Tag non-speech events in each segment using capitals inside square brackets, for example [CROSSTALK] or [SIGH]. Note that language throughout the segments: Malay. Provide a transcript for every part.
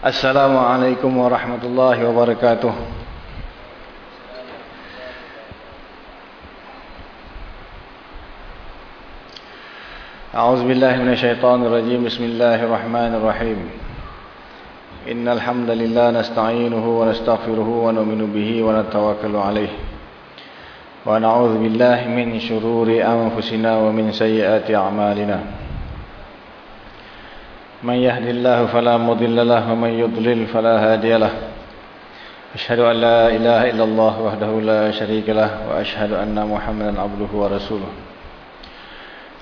السلام عليكم ورحمة الله وبركاته. أعوذ بالله من الشيطان الرجيم. بسم الله الرحمن الرحيم. إن الحمد لله نستعينه ونستغفره ونؤمن به ونتوكل عليه. ونعوذ بالله من شرور أنفسنا ومن سيئات أعمالنا. من يهد الله فلا مضل له ومن يضلل فلا هادي له. أشهد أن لا إله إلا الله وحده لا شريك له وأشهد أن محمدا عبده ورسوله.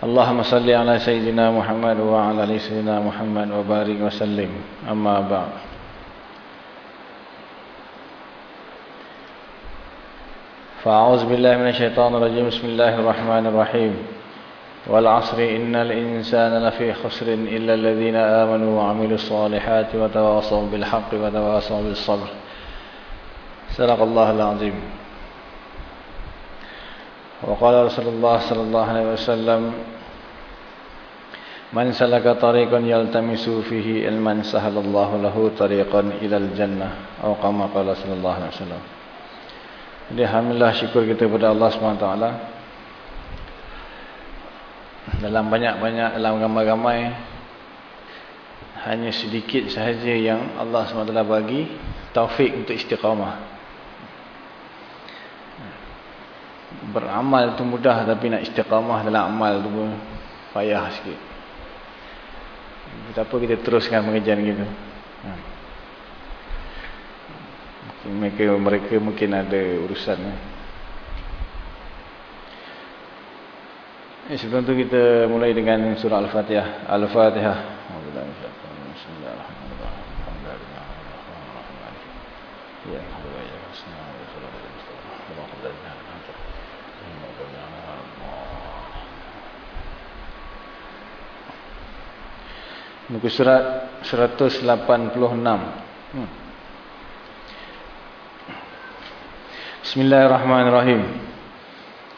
اللهم صل على سيدنا محمد وعلى آل سيدنا محمد وبارك وسلم. أما بعد. فأعوذ بالله من الشيطان الرجيم. بسم الله الرحمن الرحيم. والعصر إن الإنسان لفي خسر إلا الذين آمنوا وعملوا الصالحات وتواصوا بالحق وتواصوا بالصبر. صدق الله العظيم. وقال رسول الله صلى الله عليه وسلم من سلك طريقا يلتمس فيه علما سهل الله له طريقا إلى الجنة. أو كما قال صلى الله عليه وسلم. Alhamdulillah syukur kita kepada Allah SWT Dalam banyak-banyak, dalam ramai-ramai Hanya sedikit sahaja yang Allah SWT bagi Taufik untuk istiqamah. Beramal itu mudah tapi nak istiqamah dalam amal itu pun payah sikit. Betapa kita teruskan pengajian kita. Mereka mereka mungkin ada urusan eh, sebelum tu kita mulai dengan surah Al-Fatihah Al-Fatihah Muka surat 186 hmm. Bismillahirrahmanirrahim.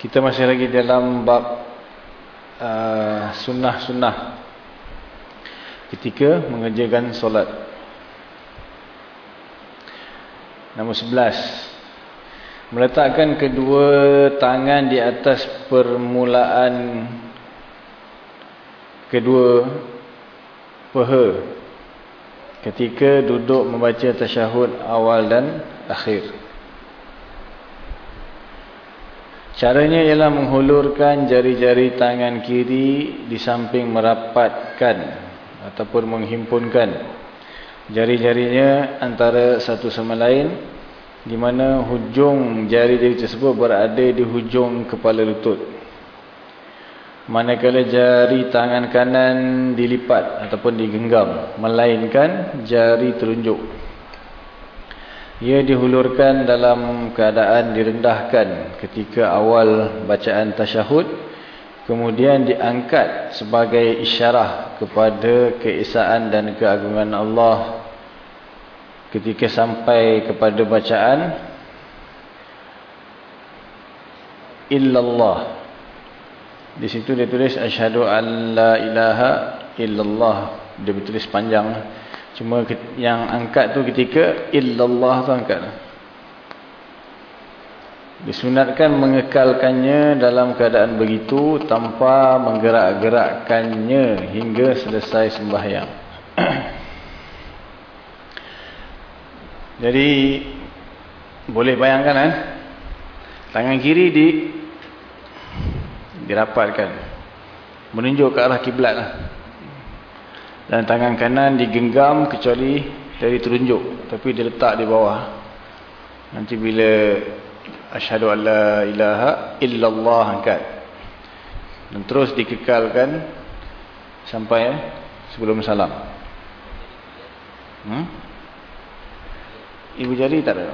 Kita masih lagi dalam bab sunnah-sunnah uh, ketika mengerjakan solat. Nombor 11. Meletakkan kedua tangan di atas permulaan kedua paha ketika duduk membaca tasyahud awal dan akhir. Caranya ialah menghulurkan jari-jari tangan kiri di samping merapatkan ataupun menghimpunkan jari-jarinya antara satu sama lain di mana hujung jari-jari tersebut berada di hujung kepala lutut. Manakala jari tangan kanan dilipat ataupun digenggam melainkan jari telunjuk. Ia dihulurkan dalam keadaan direndahkan ketika awal bacaan tasyahud. Kemudian diangkat sebagai isyarah kepada keesaan dan keagungan Allah. Ketika sampai kepada bacaan. Illallah. Di situ dia tulis. Asyhadu an la ilaha illallah. Dia bertulis panjang. Cuma yang angkat tu ketika illallah tu angkat. Disunatkan mengekalkannya dalam keadaan begitu tanpa menggerak-gerakkannya hingga selesai sembahyang. [CLEARS THROAT] Jadi boleh bayangkan kan? Tangan kiri di dirapatkan. Menunjuk ke arah kiblat lah dan tangan kanan digenggam kecuali dari terunjuk tapi dia letak di bawah. Nanti bila asyhadu alla ilaha illallah angkat. Dan terus dikekalkan sampai eh, sebelum salam. Hmm? ibu jari tak ada?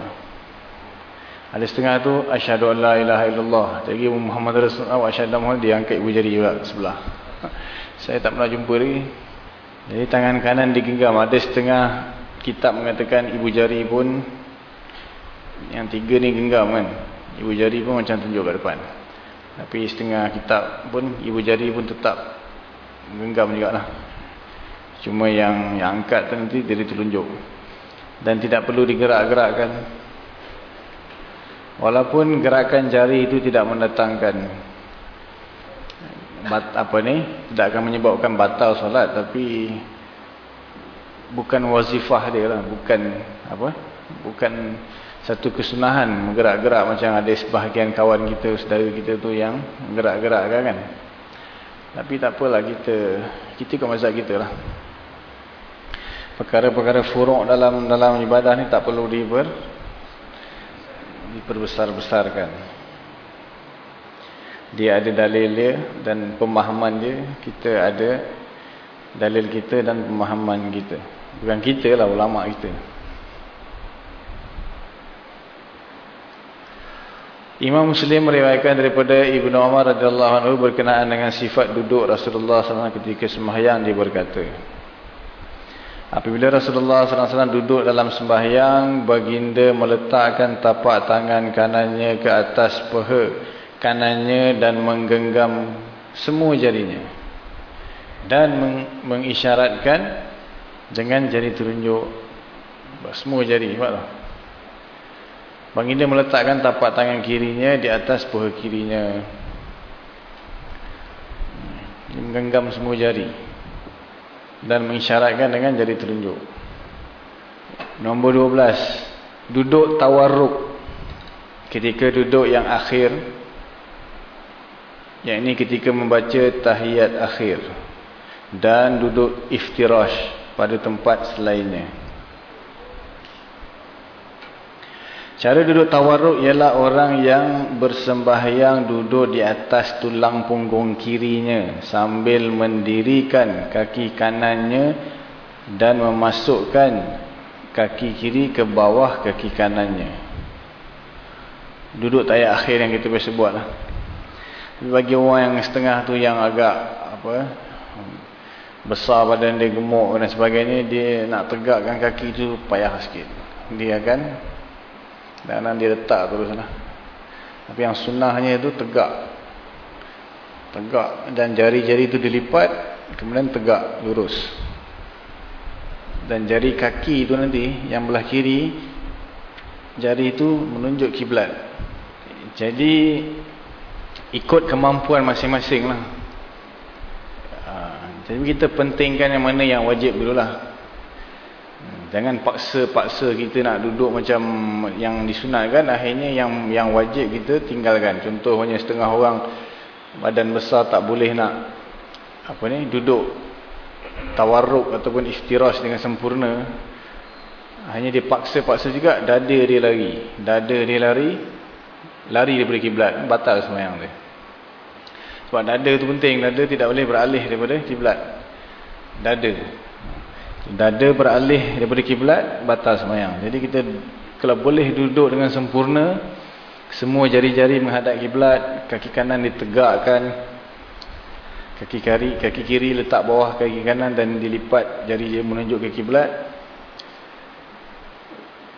Ada setengah tu asyhadu alla ilaha illallah. Lagi Muhammad Rasulullah asyhadu Muhammad dia angkat ibu jari juga sebelah. [LAUGHS] Saya tak pernah jumpa lagi jadi tangan kanan digenggam. Ada setengah kitab mengatakan ibu jari pun yang tiga ni genggam kan. Ibu jari pun macam tunjuk ke depan. Tapi setengah kitab pun ibu jari pun tetap genggam juga lah. Cuma yang yang angkat tu nanti jadi telunjuk. Dan tidak perlu digerak-gerakkan. Walaupun gerakan jari itu tidak mendatangkan bat, apa ni, tidak akan menyebabkan batal solat tapi bukan wazifah dia lah, bukan apa? Bukan satu kesunahan menggerak-gerak macam ada sebahagian kawan kita, saudara kita tu yang gerak-gerak kan. Tapi tak apalah kita kita ke mazhab kita lah perkara-perkara furuk dalam dalam ibadah ni tak perlu diper diperbesar-besarkan dia ada dalil dia dan pemahaman dia kita ada dalil kita dan pemahaman kita. Bukan kita lah ulama kita. Imam Muslim meriwayatkan daripada Ibnu Umar radhiyallahu anhu berkenaan dengan sifat duduk Rasulullah SAW ketika sembahyang dia berkata Apabila Rasulullah SAW duduk dalam sembahyang, baginda meletakkan tapak tangan kanannya ke atas peha kanannya dan menggenggam semua jarinya. Dan meng mengisyaratkan dengan jari telunjuk semua jari. Nampak Baginda meletakkan tapak tangan kirinya di atas peha kirinya. Menggenggam semua jari dan mengisyaratkan dengan jari telunjuk. Nombor 12. Duduk tawarruk. Ketika duduk yang akhir. Yang ini ketika membaca tahiyat akhir. Dan duduk iftirash pada tempat selainnya. Cara duduk tawarruk ialah orang yang bersembahyang duduk di atas tulang punggung kirinya sambil mendirikan kaki kanannya dan memasukkan kaki kiri ke bawah kaki kanannya. Duduk tayat akhir yang kita biasa buat lah. Bagi orang yang setengah tu yang agak apa besar badan dia gemuk dan sebagainya dia nak tegakkan kaki tu payah sikit. Dia akan dan dia letak terus lah. Tapi yang sunnahnya itu tegak. Tegak. Dan jari-jari itu dilipat. Kemudian tegak. Lurus. Dan jari kaki itu nanti. Yang belah kiri. Jari itu menunjuk kiblat. Jadi. Ikut kemampuan masing-masing lah. Ha, jadi kita pentingkan yang mana yang wajib dulu lah. Jangan paksa-paksa kita nak duduk macam yang disunatkan akhirnya yang yang wajib kita tinggalkan. Contohnya setengah orang badan besar tak boleh nak apa ni duduk tawarruk ataupun istiras dengan sempurna. Hanya dia paksa-paksa juga dada dia lari. Dada dia lari lari daripada kiblat, batal sembahyang dia. Sebab dada tu penting, dada tidak boleh beralih daripada kiblat. Dada dada beralih daripada kiblat batal semayang jadi kita kalau boleh duduk dengan sempurna semua jari-jari menghadap kiblat kaki kanan ditegakkan kaki kiri kaki kiri letak bawah kaki kanan dan dilipat jari dia menunjuk ke kiblat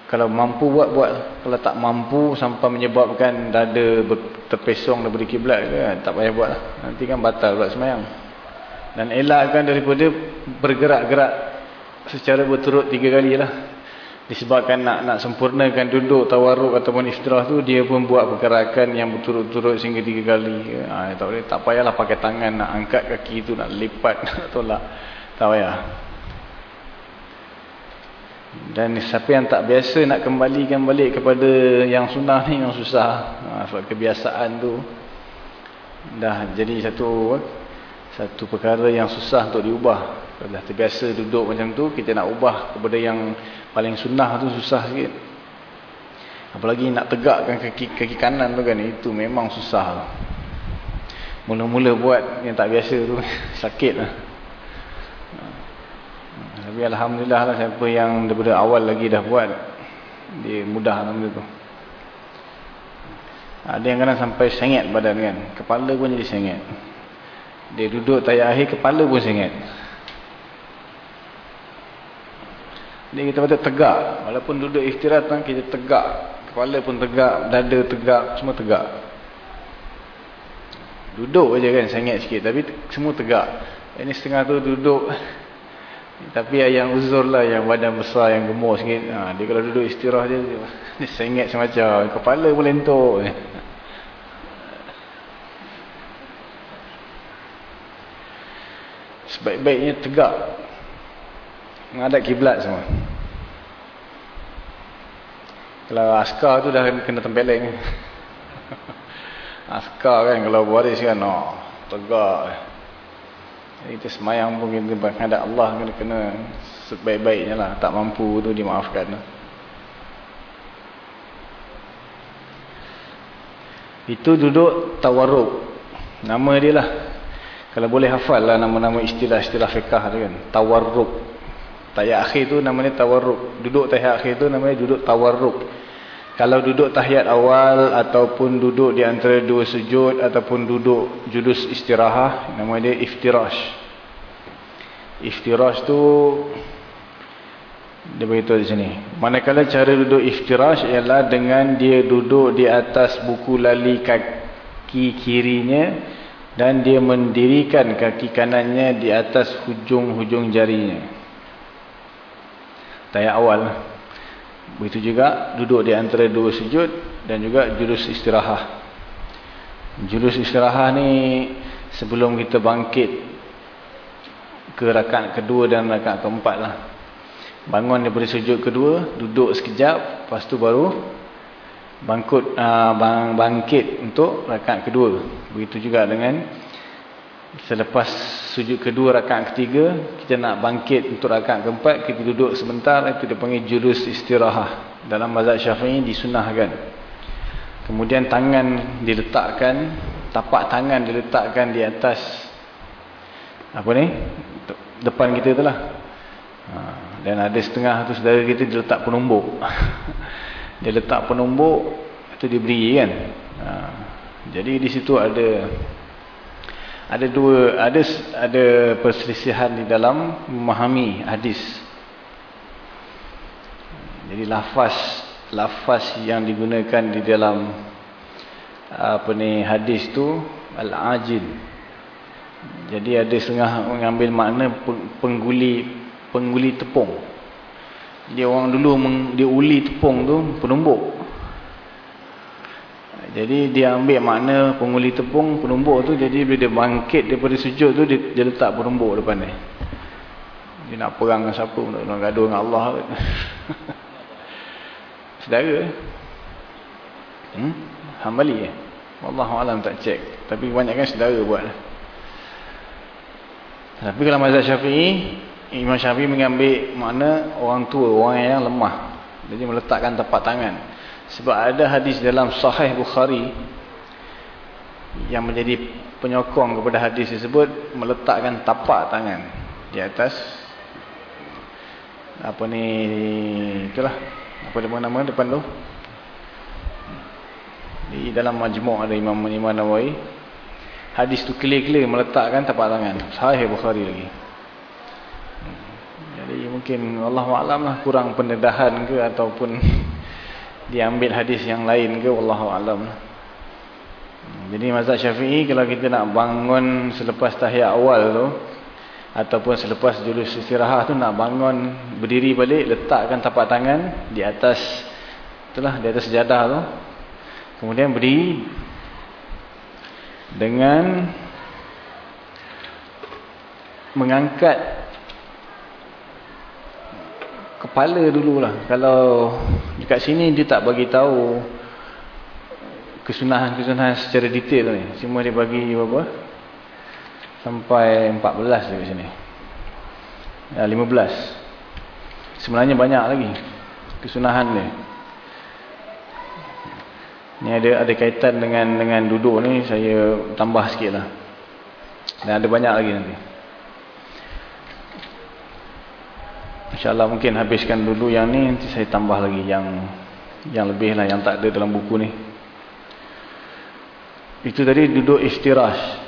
kalau mampu buat buat. Kalau tak mampu sampai menyebabkan dada terpesong daripada kiblat ke tak payah buat nanti kan batal buat semayang. Dan elakkan daripada bergerak-gerak secara berturut tiga kali lah. Disebabkan nak nak sempurnakan duduk tawaruk ataupun istirah tu dia pun buat pergerakan yang berturut-turut sehingga tiga kali ha, tak boleh. Tak payahlah pakai tangan nak angkat kaki tu nak lipat [LAUGHS] nak tolak. Tak payah dan siapa yang tak biasa nak kembalikan balik kepada yang sunnah ni yang susah ha, sebab kebiasaan tu dah jadi satu satu perkara yang susah untuk diubah kalau dah terbiasa duduk macam tu, kita nak ubah kepada yang paling sunnah tu susah sikit. Apalagi nak tegakkan kaki kaki kanan tu kan, itu memang susah. Mula-mula buat yang tak biasa tu, [LAUGHS] sakit lah. Tapi Alhamdulillah lah siapa yang daripada awal lagi dah buat, dia mudah lah benda tu. Ada yang kadang sampai sengit badan kan, kepala pun jadi sengit. Dia duduk tayar akhir, kepala pun sengit. Jadi kita patut tegak. Walaupun duduk istirahat kan kita tegak. Kepala pun tegak, dada tegak, semua tegak. Duduk aja kan sengit sikit tapi semua tegak. Ini setengah tu duduk Tapi yang uzur lah, yang badan besar, yang gemuk sikit. Ha, dia kalau duduk istirahat dia, [LAUGHS] dia sengit semacam. Kepala pun lentuk. Sebaik-baiknya tegak. Menghadap kiblat semua. Kalau askar tu dah kena tempeleng. [LAUGHS] askar kan, kalau baris kan, oh, tegak. Kita semayang pun kita menghadap Allah kena, kena sebaik-baiknya lah. Tak mampu tu dimaafkan. Itu duduk tawarruk. Nama dia lah. Kalau boleh hafal lah nama-nama istilah-istilah fiqah tu kan. Tawarruk. Tahiyat akhir tu namanya tawarruk. Duduk tahiyat akhir tu namanya duduk tawarruk. Kalau duduk tahiyat awal ataupun duduk di antara dua sujud ataupun duduk judus istirahah nama dia iftirash. Iftirash tu dia beritahu di sini. Manakala cara duduk iftirash ialah dengan dia duduk di atas buku lali kaki kirinya dan dia mendirikan kaki kanannya di atas hujung-hujung jarinya. Tahiyat awal. Begitu juga duduk di antara dua sujud dan juga jurus istirahat. Jurus istirahat ni sebelum kita bangkit ke rakaat kedua dan rakaat keempat lah. Bangun daripada sujud kedua, duduk sekejap, lepas tu baru bangkit, uh, bang, bangkit untuk rakaat kedua. Begitu juga dengan Selepas sujud kedua rakaat ketiga, kita nak bangkit untuk rakaat keempat, kita duduk sebentar, itu dipanggil jurus istirahat. Dalam mazhab syafi'i disunahkan. Kemudian tangan diletakkan, tapak tangan diletakkan di atas, apa ni, depan kita itulah. Ha, dan ada setengah tu saudara kita diletak penumbuk. [LAUGHS] dia letak penumbuk, itu diberi kan. Ha, jadi di situ ada ada dua ada ada perselisihan di dalam memahami hadis. Jadi lafaz lafaz yang digunakan di dalam apa ni hadis tu al-ajil. Jadi ada setengah mengambil makna pengguli pengguli tepung. Dia orang dulu dia uli tepung tu penumbuk. Jadi dia ambil makna penguli tepung, penumbuk tu. Jadi bila dia bangkit daripada sujud tu, dia, dia letak penumbuk depan dia. Dia nak perang dengan siapa pun, nak gaduh dengan Allah. Sedara. [LAUGHS] Hmm? Hambali eh? Allah Alam tak cek. Tapi banyakkan sedara buat. Tapi kalau mazhab syafi'i, Imam Syafi'i mengambil makna orang tua, orang yang lemah. Jadi meletakkan tapak tangan. Sebab ada hadis dalam sahih Bukhari yang menjadi penyokong kepada hadis tersebut meletakkan tapak tangan di atas apa ni itulah apa dia nama depan tu di dalam majmuk ada Imam Imam Nawawi hadis tu clear-clear meletakkan tapak tangan. Sahih Bukhari lagi. Jadi mungkin Allah Alam lah kurang pendedahan ke ataupun [LAUGHS] diambil hadis yang lain ke wallahu alam. Jadi mazhab syafi'i kalau kita nak bangun selepas tahiyat awal tu ataupun selepas julus istirahat tu nak bangun berdiri balik letakkan tapak tangan di atas itulah di atas sejadah tu. Kemudian berdiri dengan mengangkat kepala dululah. Kalau dekat sini dia tak bagi tahu kesunahan-kesunahan secara detail ni. Cuma dia bagi berapa? Sampai 14 dekat sini. Ya, 15 sebenarnya banyak lagi kesunahan ni ni ada ada kaitan dengan dengan duduk ni saya tambah sikit lah. Dan ada banyak lagi nanti. InsyaAllah mungkin habiskan dulu yang ni Nanti saya tambah lagi yang Yang lebih lah yang tak ada dalam buku ni. Itu tadi duduk istirahat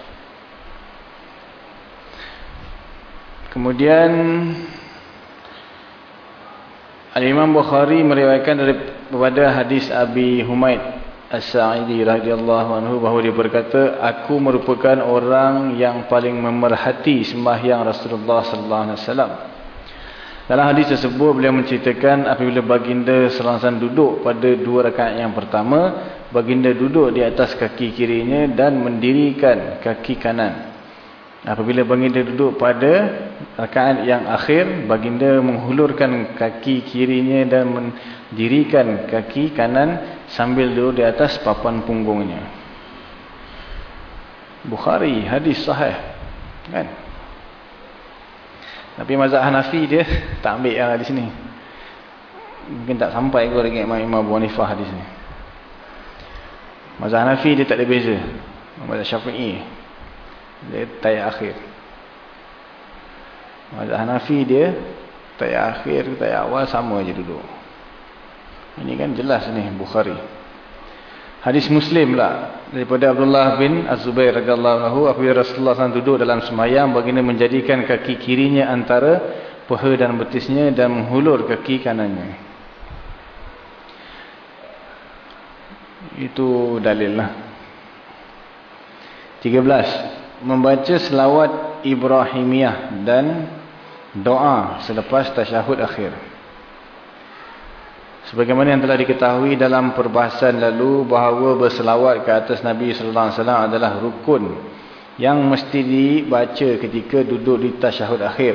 Kemudian Al-Imam Bukhari meriwayatkan daripada hadis Abi Humaid As-Sa'idi radhiyallahu anhu bahawa dia berkata aku merupakan orang yang paling memerhati sembahyang Rasulullah sallallahu alaihi wasallam Dalam hadis tersebut beliau menceritakan apabila baginda selangsan duduk pada dua rakaat yang pertama, baginda duduk di atas kaki kirinya dan mendirikan kaki kanan. Apabila baginda duduk pada rakaat yang akhir, baginda menghulurkan kaki kirinya dan mendirikan kaki kanan sambil duduk di atas papan punggungnya. Bukhari, hadis sahih. Kan? Tapi mazhab Hanafi dia tak ambil yang di sini. Mungkin tak sampai kot lagi Imam Imam Abu Hanifah di sini. Mazhab Hanafi dia tak ada beza. Mazhab Syafi'i dia tayar akhir. Mazhab Hanafi dia tayar akhir, tayar awal sama aja duduk. Ini kan jelas ni Bukhari. Hadis Muslim lah daripada Abdullah bin Az-Zubair radhiyallahu anhu apabila Rasulullah SAW duduk dalam semayam baginda menjadikan kaki kirinya antara paha dan betisnya dan menghulur kaki kanannya. Itu dalil lah. 13. Membaca selawat Ibrahimiyah dan doa selepas tasyahud akhir. Sebagaimana yang telah diketahui dalam perbahasan lalu bahawa berselawat ke atas Nabi sallallahu alaihi wasallam adalah rukun yang mesti dibaca ketika duduk di tasyahud akhir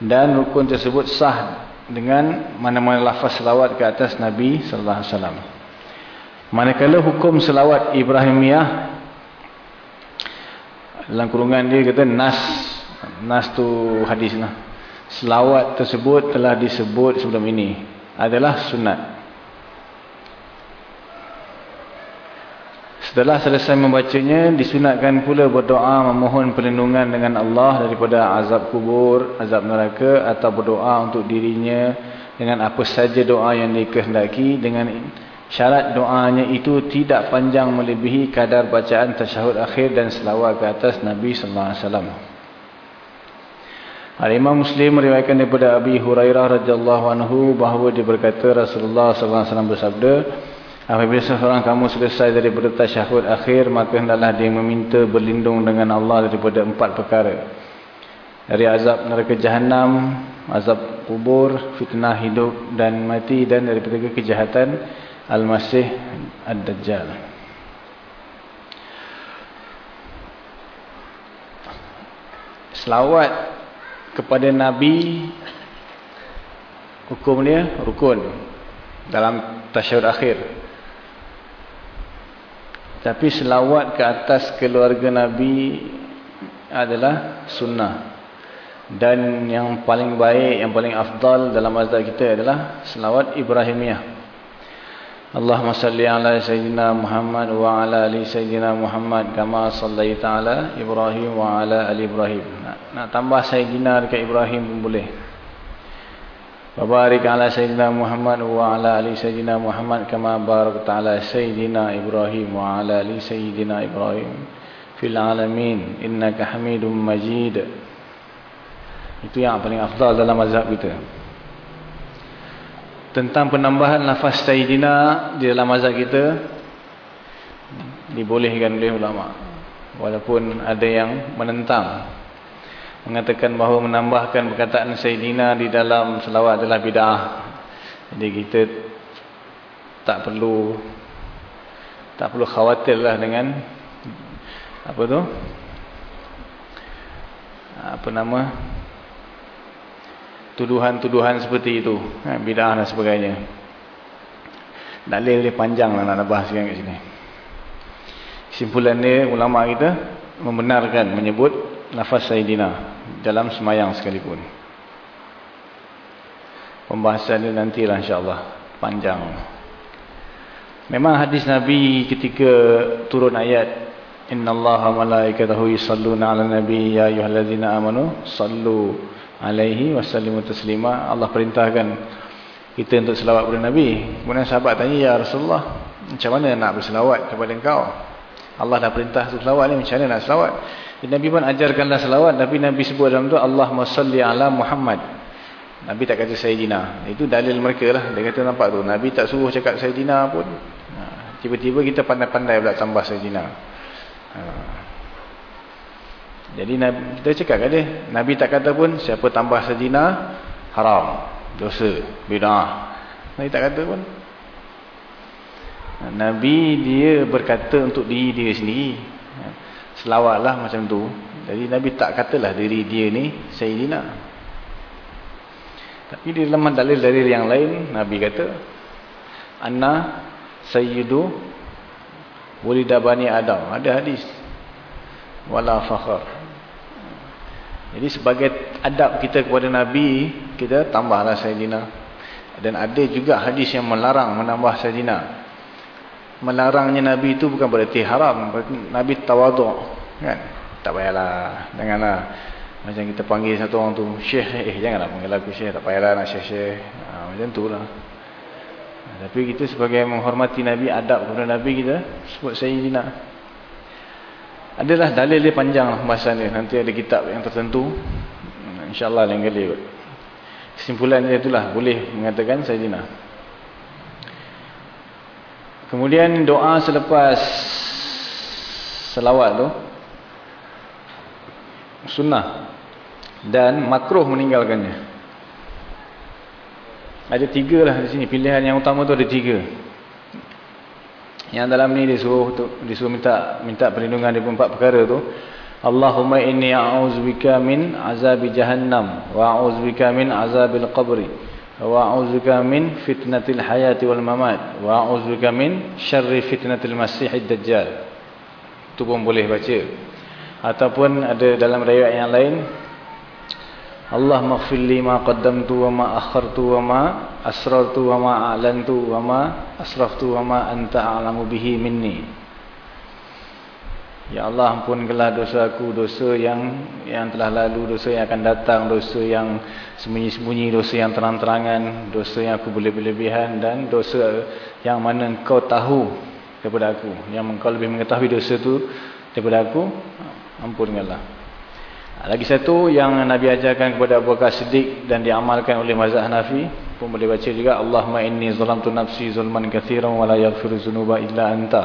dan rukun tersebut sah dengan mana-mana lafaz selawat ke atas Nabi sallallahu alaihi wasallam. Manakala hukum selawat Ibrahimiyah dalam kurungan dia kata nas nas tu hadislah. Selawat tersebut telah disebut sebelum ini adalah sunat. Setelah selesai membacanya, disunatkan pula berdoa memohon perlindungan dengan Allah daripada azab kubur, azab neraka atau berdoa untuk dirinya dengan apa saja doa yang dikehendaki dengan syarat doanya itu tidak panjang melebihi kadar bacaan tasyahud akhir dan selawat ke atas Nabi sallallahu alaihi wasallam. Al-Imam Muslim meriwayatkan daripada Abi Hurairah radhiyallahu anhu bahawa dia berkata Rasulullah sallallahu alaihi wasallam bersabda apabila seseorang kamu selesai daripada tasyahud akhir maka hendaklah dia meminta berlindung dengan Allah daripada empat perkara. Dari azab neraka jahanam azab kubur fitnah hidup dan mati dan daripada kejahatan al-masih ad-dajjal. Selawat kepada Nabi hukum dia rukun dalam tasyahud akhir. Tapi selawat ke atas keluarga Nabi adalah sunnah. Dan yang paling baik yang paling afdal dalam mazhab kita adalah selawat Ibrahimiyah Allahumma salli ala sayyidina Muhammad wa ala ali sayyidina Muhammad kama sallaita ala Ibrahim wa ala ali Ibrahim. Nak, nak tambah sayyidina dekat Ibrahim pun boleh. Barik ala sayyidina Muhammad wa ala ali sayyidina Muhammad kama barakta ala sayyidina Ibrahim wa ala ali sayyidina Ibrahim fil alamin innaka Hamidum Majid. Itu yang paling afdal dalam mazhab kita tentang penambahan lafaz Sayyidina di dalam mazhab kita dibolehkan oleh ulama. Walaupun ada yang menentang mengatakan bahawa menambahkan perkataan Sayyidina di dalam selawat adalah bid'ah. Jadi kita tak perlu tak perlu khawatirlah dengan apa tu? Apa nama tuduhan-tuduhan seperti itu ha, bid'ah dan sebagainya. Dalil dia panjang lah nak bahas sekarang kat sini. Simpulan dia ulama kita membenarkan menyebut nafas Sayyidina dalam semayang sekalipun. Pembahasan dia nantilah insyaAllah panjang. Memang hadis Nabi ketika turun ayat Inna Allah malaikatahu yusalluna ala nabi ya ayuhalladzina amanu sallu alaihi wasallam taslima. Allah perintahkan kita untuk selawat kepada Nabi. Kemudian sahabat tanya ya Rasulullah macam mana nak berselawat kepada engkau? Allah dah perintah selawat ni macam mana nak selawat? Nabi pun ajarkanlah selawat. Tapi Nabi sebut dalam tu Allahumma salli ala Muhammad. Nabi tak kata Sayyidina. Itu dalil mereka lah. Dia kata nampak tu Nabi tak suruh cakap Sayyidina pun. Ha, tiba-tiba kita pandai-pandai pula tambah Sayyidina. Ha. Jadi kita cakap kan dia, Nabi tak kata pun siapa tambah sejina haram, dosa, bid'ah. Nabi tak kata pun. Nabi dia berkata untuk diri dia sendiri. Selawatlah macam tu. Jadi Nabi tak katalah diri dia ni Sayyidina. Tapi di dalam dalil-dalil yang lain Nabi kata Anna Sayyidu Wulida Bani Adam. Ada hadis. Wala fakhar. Jadi sebagai adab kita kepada Nabi, kita tambahlah Sayyidina. Dan ada juga hadis yang melarang menambah Sayyidina. Melarangnya Nabi itu bukan berarti haram. Nabi tawaduk. Kan? Tak payahlah. Janganlah. Macam kita panggil satu orang tu, Syekh. Eh, janganlah panggil aku Syekh. Tak payahlah nak Syekh-Syekh. Ha, macam tu lah. Tapi kita sebagai menghormati Nabi, adab kepada Nabi kita, sebut Sayyidina. Adalah dalil dia panjang lah pembahasan dia. Nanti ada kitab yang tertentu. InsyaAllah lain kali. Kesimpulan dia itulah, boleh mengatakan Sayyidina. Kemudian doa selepas selawat tu, sunnah. Dan makruh meninggalkannya. Ada tiga lah di sini. Pilihan yang utama tu ada tiga. Yang dalam ni disuruh tu, disuruh minta minta perlindungan di empat perkara tu. Allahumma inni a'udzubika min azabi jahannam wa a'udzubika min azabil qabri wa a'udzubika min fitnatil hayati wal mamat wa a'udzubika min syarri fitnatil masiihid dajjal. Itu pun boleh baca. Ataupun ada dalam riwayat yang lain Allah maghfir li ma qaddamtu wa ma akhartu wa ma asrartu wa ma a'lantu wa ma asraftu wa ma anta a'lamu bihi minni. Ya Allah ampunkanlah dosaku, dosa yang yang telah lalu, dosa yang akan datang, dosa yang sembunyi-sembunyi, dosa yang terang-terangan, dosa yang aku boleh berlebihan dan dosa yang mana engkau tahu daripada aku. Yang engkau lebih mengetahui dosa itu daripada aku, ampunkanlah. Lagi satu yang Nabi ajarkan kepada Abu Bakar Siddiq dan diamalkan oleh mazhab Hanafi pun boleh baca juga Allahumma inni zalamtu nafsi zulman katsiran wa la yaghfiru dzunuba illa anta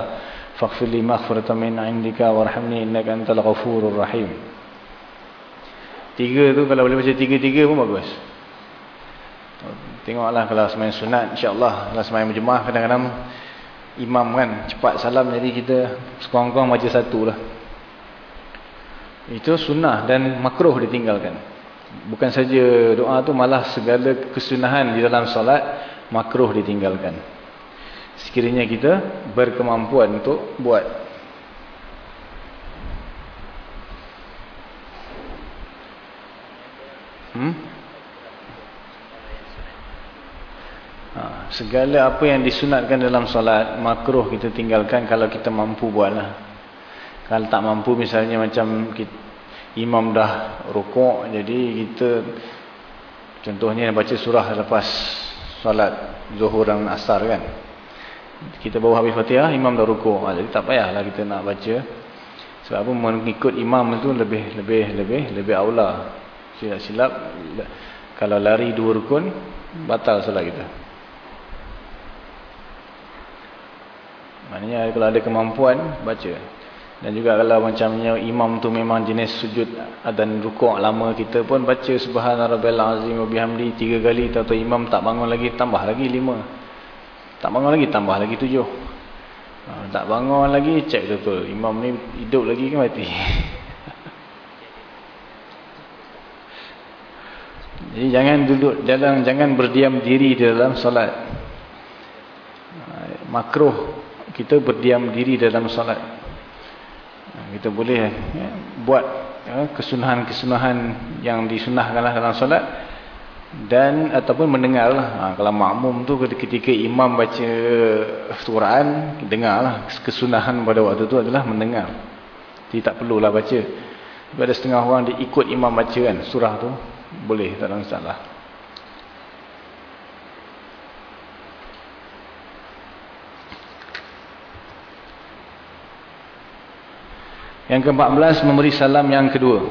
faghfir li maghfiratan min 'indika warhamni innaka antal ghafurur rahim. Tiga tu kalau boleh baca tiga-tiga pun bagus. Tengoklah kalau semain sunat insya-Allah kalau semain berjemaah kadang-kadang imam kan cepat salam jadi kita sekurang-kurang baca satu lah. Itu sunnah dan makruh ditinggalkan. Bukan saja doa tu malah segala kesunahan di dalam solat makruh ditinggalkan. Sekiranya kita berkemampuan untuk buat. Hmm? Ha, segala apa yang disunatkan dalam solat makruh kita tinggalkan kalau kita mampu buatlah. Kalau tak mampu misalnya macam kita, imam dah rukuk jadi kita contohnya baca surah lepas solat zuhur dan asar kan. Kita bawa habis Fatihah, imam dah rukuk. Ha, jadi tak payahlah kita nak baca. Sebab apa mengikut imam itu lebih lebih lebih lebih aula. Silap-silap kalau lari dua rukun batal solat kita. Maknanya kalau ada kemampuan baca. Dan juga kalau macamnya imam tu memang jenis sujud dan rukuk lama kita pun baca subhanarabbil azim wa bihamdi tiga kali atau imam tak bangun lagi tambah lagi lima. Tak bangun lagi tambah lagi tujuh. Ha, tak bangun lagi cek betul imam ni hidup lagi ke mati. [LAUGHS] Jadi jangan duduk dalam jangan berdiam diri di dalam solat. Ha, makruh kita berdiam diri dalam solat kita boleh ya, buat kesunahan-kesunahan yang disunahkanlah dalam solat dan ataupun mendengar. Ha, kalau makmum tu ketika imam baca Quran dengarlah. Kesunahan pada waktu tu adalah mendengar. Jadi tak perlulah baca. Tapi ada setengah orang dia ikut imam baca kan surah tu boleh tak ada masalah Yang ke-14 memberi salam yang kedua.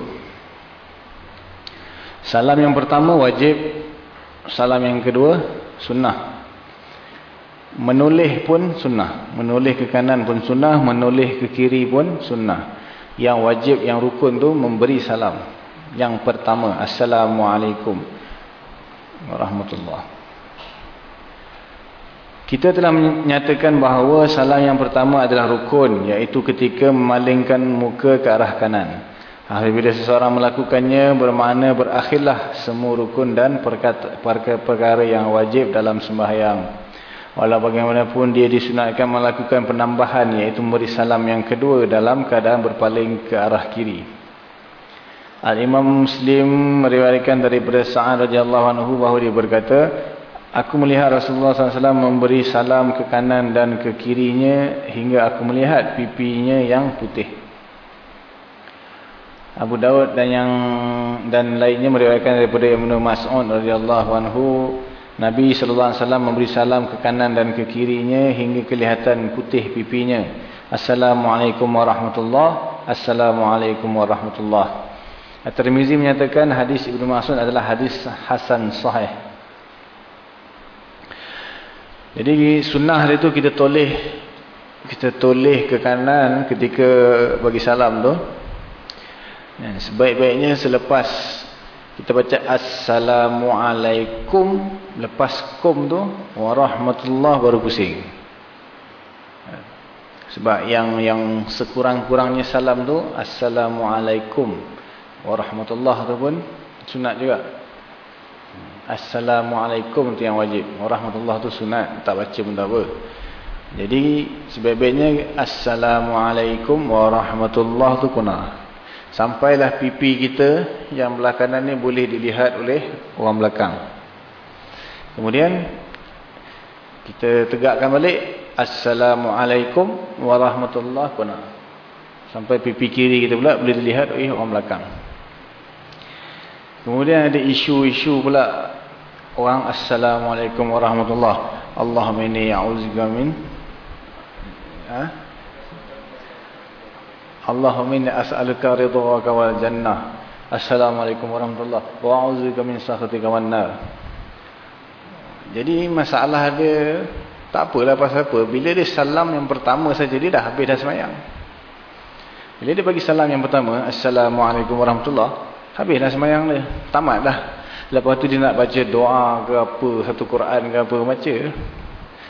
Salam yang pertama wajib. Salam yang kedua sunnah. Menoleh pun sunnah. Menoleh ke kanan pun sunnah. Menoleh ke kiri pun sunnah. Yang wajib, yang rukun tu memberi salam. Yang pertama. Assalamualaikum. warahmatullahi kita telah menyatakan bahawa salam yang pertama adalah rukun iaitu ketika memalingkan muka ke arah kanan. Apabila seseorang melakukannya bermakna berakhirlah semua rukun dan perkara-perkara yang wajib dalam sembahyang. Walau bagaimanapun dia disunatkan melakukan penambahan iaitu memberi salam yang kedua dalam keadaan berpaling ke arah kiri. Al-Imam Muslim meriwayatkan daripada Sa'ad radhiyallahu anhu bahawa dia berkata, Aku melihat Rasulullah SAW memberi salam ke kanan dan ke kirinya hingga aku melihat pipinya yang putih. Abu Daud dan yang dan lainnya meriwayatkan daripada Ibnu Mas'ud radhiyallahu anhu Nabi sallallahu alaihi wasallam memberi salam ke kanan dan ke kirinya hingga kelihatan putih pipinya. Assalamualaikum warahmatullahi Assalamualaikum warahmatullahi At-Tirmizi menyatakan hadis Ibnu Mas'ud adalah hadis hasan sahih. Jadi sunnah dia tu kita toleh kita toleh ke kanan ketika bagi salam tu. Ya, sebaik-baiknya selepas kita baca assalamualaikum lepas kum tu warahmatullah baru pusing. Ya. Sebab yang yang sekurang-kurangnya salam tu assalamualaikum warahmatullah tu pun sunat juga. Assalamualaikum itu yang wajib. Warahmatullahi itu sunat. Tak baca pun tak apa. Jadi sebaik-baiknya Assalamualaikum warahmatullahi itu kunah. Sampailah pipi kita yang belah kanan ni boleh dilihat oleh orang belakang. Kemudian kita tegakkan balik Assalamualaikum warahmatullahi kunah. Sampai pipi kiri kita pula boleh dilihat oleh orang belakang. Kemudian ada isu-isu pula. Orang Assalamualaikum warahmatullahi Allahumma inni a'udzubika min ha? Allahumma inni as'aluka ridhaka wal jannah. Assalamualaikum warahmatullahi wa a'udzubika min sakhatika wan nar. Jadi masalah dia tak apalah pasal apa. Bila dia salam yang pertama saja dia dah habis dah semayang. Bila dia bagi salam yang pertama Assalamualaikum warahmatullahi Habis dah semayang dia. Tamat dah. Lepas tu dia nak baca doa ke apa, satu Quran ke apa, baca.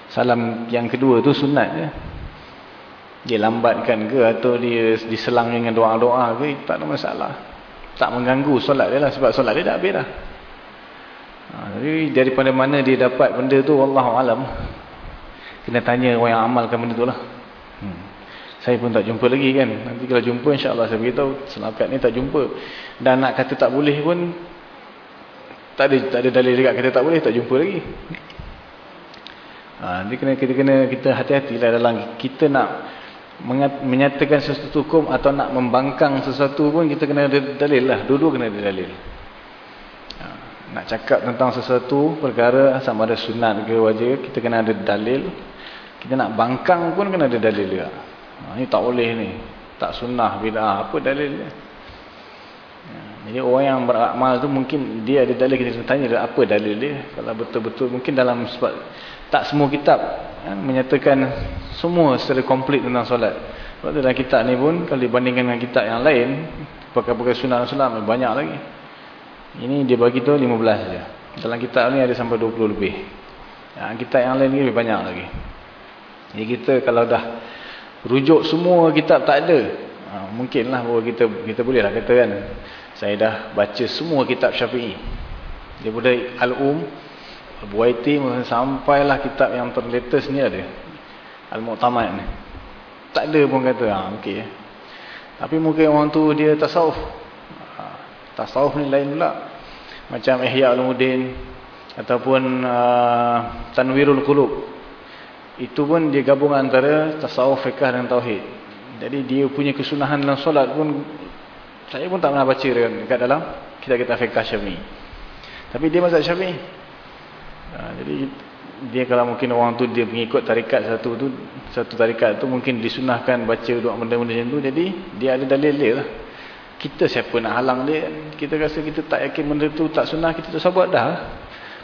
Salam yang kedua tu sunat je. Dia lambatkan ke atau dia diselang dengan doa-doa ke, tak ada masalah. Tak mengganggu solat dia lah sebab solat dia dah habis dah. Ha, jadi daripada mana dia dapat benda tu, Wallahualam. Kena tanya orang yang amalkan benda tu lah. Hmm. Saya pun tak jumpa lagi kan. Nanti kalau jumpa insya-Allah saya beritahu selakat ni tak jumpa. Dan nak kata tak boleh pun tak ada tak ada dalil dekat kata tak boleh tak jumpa lagi. Ha, nanti kena kita kena kita hati-hatilah dalam kita nak menyatakan sesuatu hukum atau nak membangkang sesuatu pun kita kena ada dalil lah. Dua-dua kena ada dalil. Ha, nak cakap tentang sesuatu perkara sama ada sunat ke wajib kita kena ada dalil. Kita nak bangkang pun kena ada dalil juga. Ha, ini tak boleh ni. Tak sunnah bid'ah. Apa dalilnya? Ya, jadi orang yang beramal tu mungkin dia ada dalil kita tanya apa dalil dia. Kalau betul-betul mungkin dalam sebab tak semua kitab ya, menyatakan semua secara komplit tentang solat. Sebab tu dalam kitab ni pun kalau dibandingkan dengan kitab yang lain, pakai-pakai sunnah Islam banyak lagi. Ini dia bagi tu 15 saja. Dalam kitab ni ada sampai 20 lebih. Ya, kitab yang lain ni lebih banyak lagi. Jadi kita kalau dah rujuk semua kitab tak ada. Ha, mungkinlah kita kita bolehlah kata kan. Saya dah baca semua kitab syafi'i. Daripada Al-Um Al-Buaiti sampailah kitab yang terlatest ni ada. Al-Mu'tamad ni. Tak ada pun kata ha, okay. tapi mungkin orang tu dia tasawuf. Ha, tasawuf ni lain pula. Macam Ihya Al-Mudin ataupun uh, Tanwirul Qulub itu pun dia gabung antara tasawuf fiqah dan tauhid. Jadi dia punya kesunahan dalam solat pun saya pun tak pernah baca dekat dalam kitab-kitab fiqah Syafi'i. Tapi dia mazhab Syafi'i. Ha, jadi dia kalau mungkin orang tu dia mengikut tarikat satu tu satu tarikat tu mungkin disunahkan baca doa benda-benda macam tu jadi dia ada dalil dia lah. Kita siapa nak halang dia? Kita rasa kita tak yakin benda tu tak sunnah kita tak sabar dah.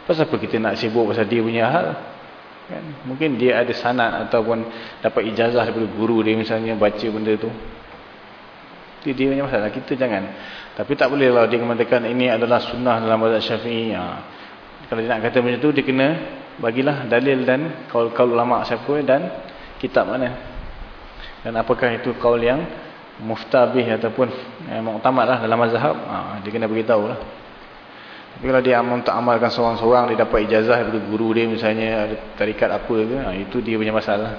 Pasal apa kita nak sibuk pasal dia punya hal? Kan? mungkin dia ada sanad ataupun dapat ijazah daripada guru dia misalnya baca benda tu itu dia punya masalah kita jangan tapi tak boleh lah dia mengatakan ini adalah sunnah dalam mazhab syafi'i ha. Kalau dia nak kata macam tu, dia kena bagilah dalil dan kaul-kaul ulama siapa dan kitab mana. Dan apakah itu kaul yang muftabih ataupun eh, muktamad lah dalam mazhab, ha, dia kena beritahu lah. Tapi kalau dia tak amalkan seorang-seorang, dia dapat ijazah daripada guru dia misalnya, ada tarikat apa ke, ha, itu dia punya masalah.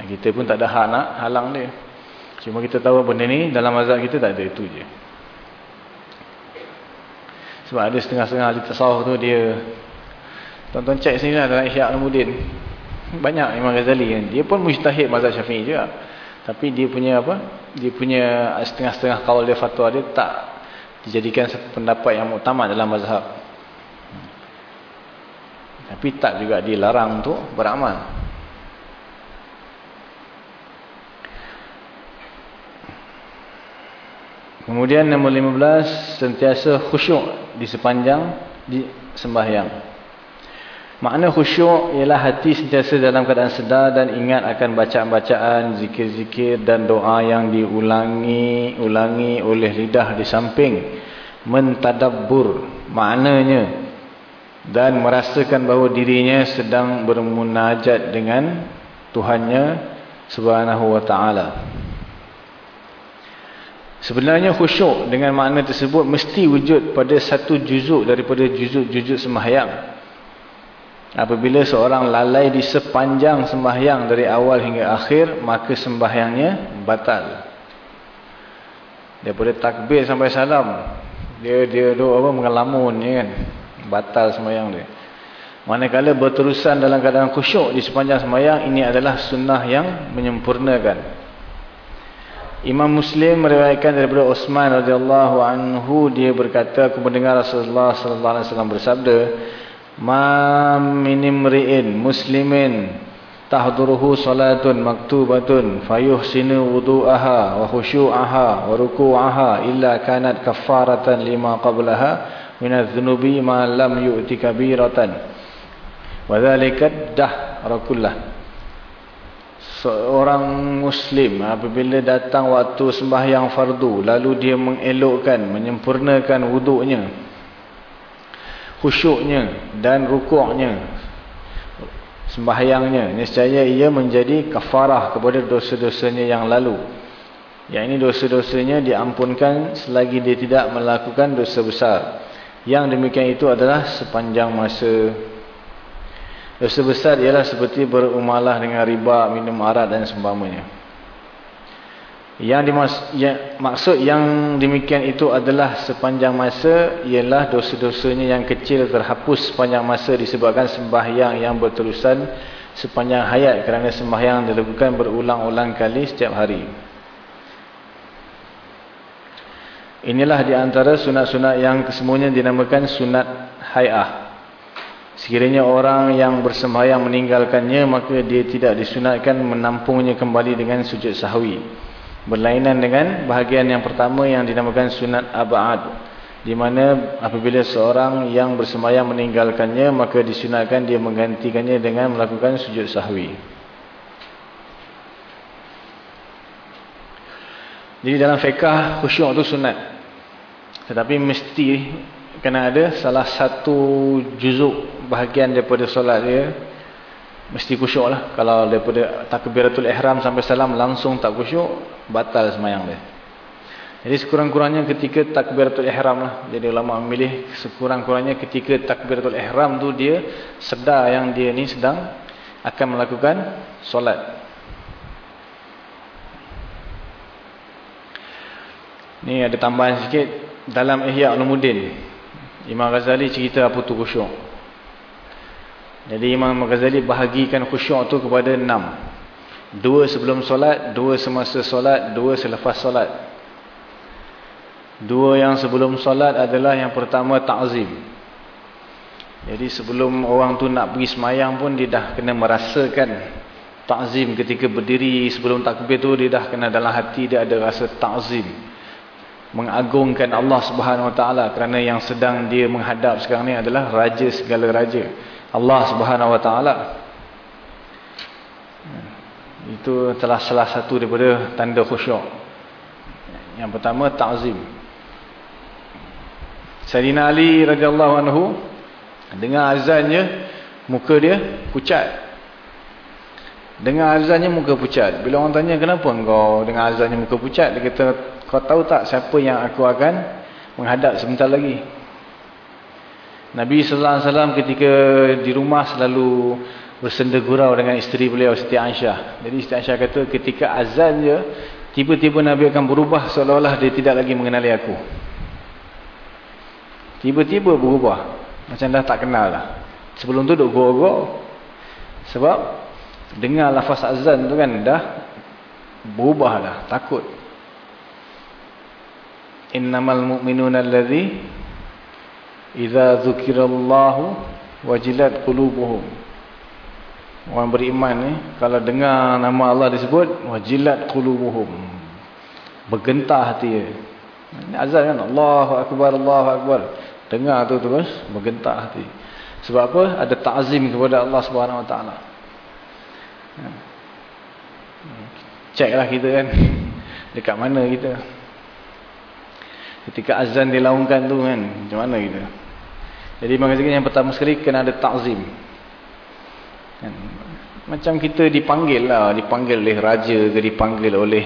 Dan kita pun tak ada hak nak halang dia. Cuma kita tahu benda ni dalam mazhab kita tak ada itu je. Sebab ada setengah-setengah ahli tasawuf tu dia Tonton cek sini lah dalam Ihya Al-Mudin Banyak Imam Ghazali kan Dia pun mujtahid mazhab syafi'i juga Tapi dia punya apa Dia punya setengah-setengah kawal dia fatwa dia Tak dijadikan satu pendapat yang utama dalam mazhab Tapi tak juga dilarang untuk beramal Kemudian nombor 15 sentiasa khusyuk di sepanjang di sembahyang. Makna khusyuk ialah hati sentiasa dalam keadaan sedar dan ingat akan bacaan-bacaan, zikir-zikir dan doa yang diulangi ulangi oleh lidah di samping mentadabbur maknanya dan merasakan bahawa dirinya sedang bermunajat dengan Tuhannya Subhanahu wa taala. Sebenarnya khusyuk dengan makna tersebut mesti wujud pada satu juzuk daripada juzuk-juzuk sembahyang. Apabila seorang lalai di sepanjang sembahyang dari awal hingga akhir, maka sembahyangnya batal. Daripada takbir sampai salam, dia dia doa apa mengelamun ya kan. Batal sembahyang dia. Manakala berterusan dalam keadaan khusyuk di sepanjang sembahyang, ini adalah sunnah yang menyempurnakan. Imam Muslim meriwayatkan daripada Utsman radhiyallahu anhu dia berkata aku mendengar Rasulullah sallallahu alaihi wasallam bersabda ma min imri'in muslimin tahduruhu salatun maktubatun fayuhsinu wudu'aha wa khusyu'aha wa ruku'aha illa kanat kaffaratan lima qablaha min adh-dhunubi ma lam yu'ti kabiratan. Wa dhalika dahrakullah seorang muslim apabila datang waktu sembahyang fardu lalu dia mengelokkan menyempurnakan wuduknya khusyuknya dan rukuknya sembahyangnya. Nescaya ia menjadi kafarah kepada dosa-dosanya yang lalu. Yang ini dosa-dosanya diampunkan selagi dia tidak melakukan dosa besar. Yang demikian itu adalah sepanjang masa. Dosa besar ialah seperti berumalah dengan riba, minum arak dan sembamanya. Yang dimas yang, maksud yang demikian itu adalah sepanjang masa ialah dosa-dosanya yang kecil terhapus sepanjang masa disebabkan sembahyang yang berterusan sepanjang hayat kerana sembahyang dilakukan berulang-ulang kali setiap hari. Inilah di antara sunat-sunat yang kesemuanya dinamakan sunat hayah. Sekiranya orang yang bersembahyang meninggalkannya, maka dia tidak disunatkan menampungnya kembali dengan sujud sahwi. Berlainan dengan bahagian yang pertama yang dinamakan sunat abad. Di mana apabila seorang yang bersembahyang meninggalkannya, maka disunatkan dia menggantikannya dengan melakukan sujud sahwi. Jadi dalam fiqah khusyuk itu sunat. Tetapi mesti kena ada salah satu juzuk bahagian daripada solat dia mesti khusyuk lah. Kalau daripada takbiratul ihram sampai salam langsung tak khusyuk batal semayang dia. Jadi sekurang-kurangnya ketika takbiratul ihram lah. Jadi ulama memilih sekurang-kurangnya ketika takbiratul ihram tu dia sedar yang dia ni sedang akan melakukan solat. Ni ada tambahan sikit. Dalam ihya ulumuddin Imam Ghazali cerita apa tu khusyuk. Jadi Imam Ghazali bahagikan khusyuk tu kepada enam. Dua sebelum solat, dua semasa solat, dua selepas solat. Dua yang sebelum solat adalah yang pertama ta'zim. Jadi sebelum orang tu nak pergi semayang pun dia dah kena merasakan ta'zim ketika berdiri sebelum takbir tu dia dah kena dalam hati dia ada rasa ta'zim mengagungkan Allah Subhanahu Wa Taala kerana yang sedang dia menghadap sekarang ni adalah raja segala raja Allah Subhanahu Wa Taala itu telah salah satu daripada tanda khusyuk yang pertama ta'zim Sayyidina Ali radhiyallahu anhu Dengar azannya, muka dia pucat. Dengar azannya muka pucat. Bila orang tanya kenapa engkau dengar azannya muka pucat, dia kata, kau tahu tak siapa yang aku akan menghadap sebentar lagi? Nabi sallallahu alaihi wasallam ketika di rumah selalu bersenda gurau dengan isteri beliau Siti Aisyah. Jadi Siti Aisyah kata ketika azan je tiba-tiba Nabi akan berubah seolah-olah dia tidak lagi mengenali aku. Tiba-tiba berubah. Macam dah tak kenal lah. Sebelum tu duk gurau-gurau. Sebab dengar lafaz azan tu kan dah berubah dah takut innamal mu'minuna allazi idza dzukirallahu wajilat qulubuhum. Orang beriman ni kalau dengar nama Allah disebut wajilat qulubuhum. Bergentar hati dia. Ini azan kan? Allahu akbar Allahu akbar. Dengar tu terus bergentar hati. Sebab apa? Ada ta'zim kepada Allah Subhanahu wa taala. Ceklah kita kan. [LAUGHS] Dekat mana kita. Ketika azan dilaungkan tu kan. Macam mana kita. Jadi maksudnya yang pertama sekali kena ada ta'zim. Kan? Macam kita dipanggil lah. Dipanggil oleh raja ke dipanggil oleh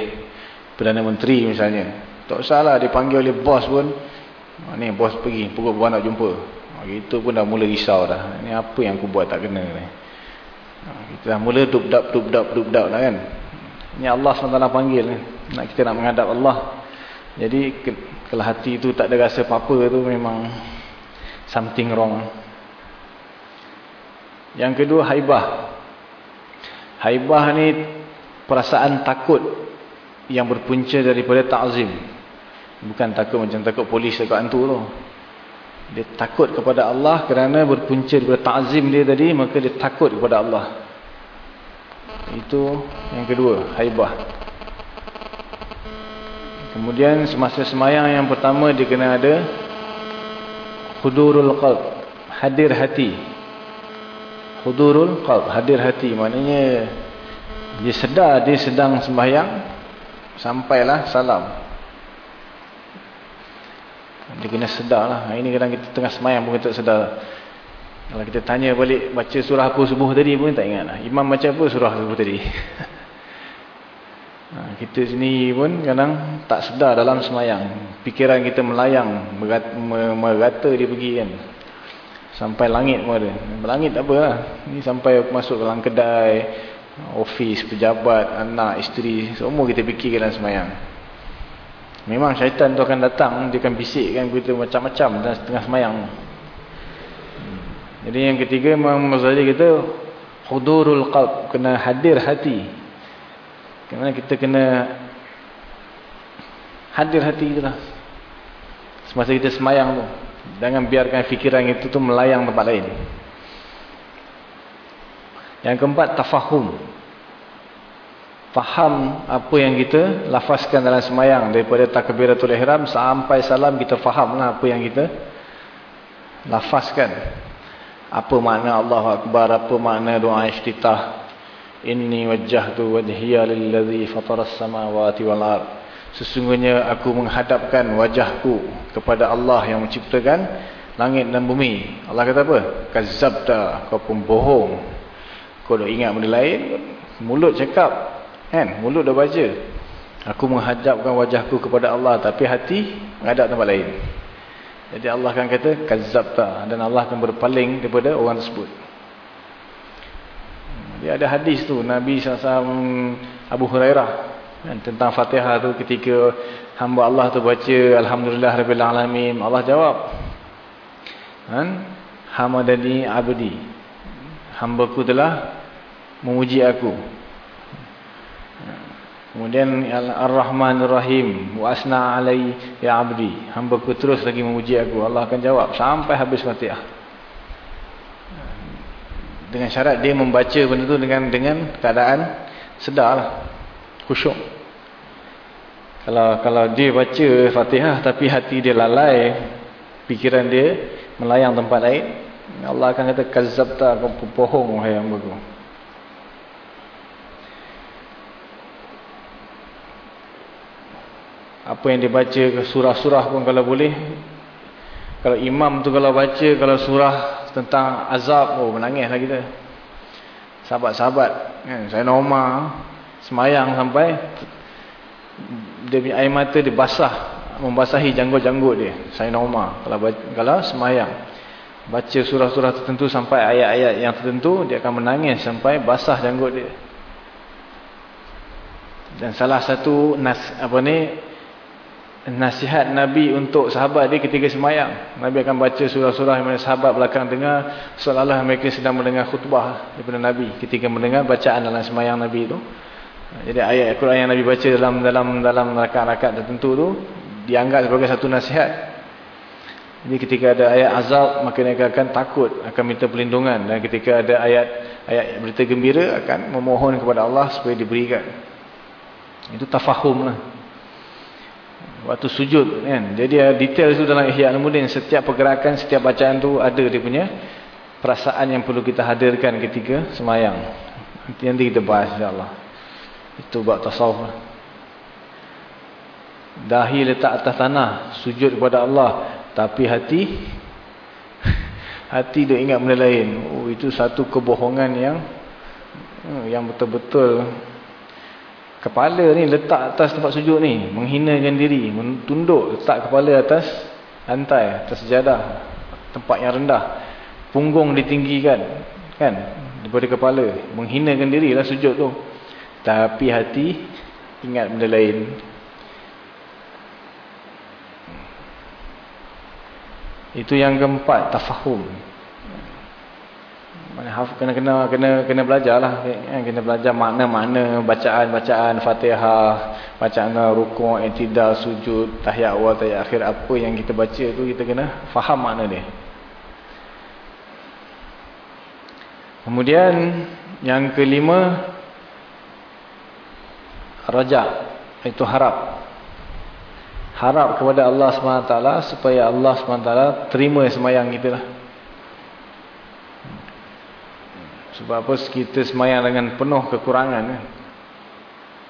Perdana Menteri misalnya. Tak usah lah dipanggil oleh bos pun. Ni bos pergi. Pukul buah nak jumpa. Itu pun dah mula risau dah. Ni apa yang aku buat tak kena ni. Ha, kita dah mula dub-dab, dub-dab lah kan. Ini Allah SWT panggil ni. Nak kita nak menghadap Allah. Jadi, kalau hati tu tak ada rasa apa-apa tu memang something wrong. Yang kedua, haibah. Haibah ni perasaan takut yang berpunca daripada ta'zim. Bukan takut macam takut polis dekat hantu tu. Dia takut kepada Allah kerana berpunca daripada ta'zim dia tadi, maka dia takut kepada Allah. Itu yang kedua, haibah. Kemudian semasa semayang yang pertama dia kena ada hudurul qalb, hadir hati. Hudurul qalb, hadir hati. Maknanya dia sedar dia sedang sembahyang sampailah salam. Dia kena sedar lah. Ini kadang kita tengah semayang pun kita sedar. Kalau kita tanya balik baca surah apa subuh tadi pun tak ingat lah. Imam baca apa surah subuh tadi. [LAUGHS] ha, kita sini pun kadang tak sedar dalam semayang. Pikiran kita melayang. Merata dia pergi kan. Sampai langit pun ada. Langit tak apa lah. Ini sampai masuk dalam kedai. Ofis, pejabat, anak, isteri. Semua kita fikirkan dalam semayang. Memang syaitan tu akan datang, dia akan bisikkan kita macam-macam dalam setengah semayang. Jadi yang ketiga Imam Mazali kata hudurul qalb, kena hadir hati. Kerana kita kena hadir hati itulah. Semasa kita semayang tu. Jangan biarkan fikiran itu tu melayang tempat lain. Yang keempat, tafahum faham apa yang kita lafazkan dalam semayang daripada takbiratul ihram sampai salam kita fahamlah apa yang kita lafazkan apa makna Allah Akbar apa makna doa iftitah inni wajjahtu wajhiya lillazi fataras samawati wal ard sesungguhnya aku menghadapkan wajahku kepada Allah yang menciptakan langit dan bumi Allah kata apa kazzabta kau pun bohong kau dah ingat benda lain mulut cakap Kan? Mulut dah baca. Aku menghadapkan wajahku kepada Allah. Tapi hati menghadap tempat lain. Jadi Allah akan kata, Kazabta. Dan Allah akan berpaling daripada orang tersebut. Dia ada hadis tu. Nabi SAW Abu Hurairah. Kan? Tentang fatihah tu ketika hamba Allah tu baca, Alhamdulillah Rabbil Alamin. Allah jawab. Kan? Hamadani abdi. Hamba ku telah memuji aku. Kemudian Ar-Rahman Ar-Rahim wa asna alai ya abdi. Hamba ku terus lagi memuji aku. Allah akan jawab sampai habis Fatihah. Dengan syarat dia membaca benda tu dengan dengan keadaan sedar khusyuk. Kalau kalau dia baca Fatihah tapi hati dia lalai, pikiran dia melayang tempat lain, Allah akan kata kazzabta kau bohong wahai hamba ku. apa yang dibaca surah-surah pun kalau boleh kalau imam tu kalau baca kalau surah tentang azab, oh menangislah kita. Sahabat-sahabat, kan, saya normal semayang sampai dia punya air mata dia basah, membasahi janggut-janggut dia. Saya normal kalau kalau semayang. Baca surah-surah tertentu sampai ayat-ayat yang tertentu, dia akan menangis sampai basah janggut dia. Dan salah satu nas apa ni nasihat Nabi untuk sahabat dia ketika semayang. Nabi akan baca surah-surah yang mana sahabat belakang dengar seolah-olah mereka sedang mendengar khutbah daripada Nabi ketika mendengar bacaan dalam semayang Nabi itu. Jadi ayat Al-Quran yang Nabi baca dalam dalam dalam rakaat-rakaat tertentu tu dianggap sebagai satu nasihat. Jadi ketika ada ayat azab maka mereka akan takut akan minta perlindungan dan ketika ada ayat ayat berita gembira akan memohon kepada Allah supaya diberikan. Itu tafahum lah waktu sujud kan? Jadi detail itu dalam Ihya Al-Mudin setiap pergerakan setiap bacaan tu ada dia punya perasaan yang perlu kita hadirkan ketika semayang. Nanti, nanti kita bahas insyaAllah. Itu bab tasawuf. Dahi letak atas tanah sujud kepada Allah. Tapi hati [LAUGHS] hati dia ingat benda lain. Oh, itu satu kebohongan yang yang betul-betul Kepala ni letak atas tempat sujud ni. Menghinakan diri. Tunduk letak kepala atas lantai. Atas sejadah. Tempat yang rendah. Punggung ditinggikan. Kan? Daripada kepala. Menghinakan diri lah sujud tu. Tapi hati ingat benda lain. Itu yang keempat. Tafahum kena kena kena kena belajarlah kan kena belajar makna-makna bacaan-bacaan Fatihah bacaan rukuk i'tidal sujud tahiyat awal tahiyat akhir apa yang kita baca tu kita kena faham makna dia. Kemudian yang kelima raja itu harap. Harap kepada Allah SWT supaya Allah SWT terima semayang kita lah Sebab apa kita semayang dengan penuh kekurangan kan.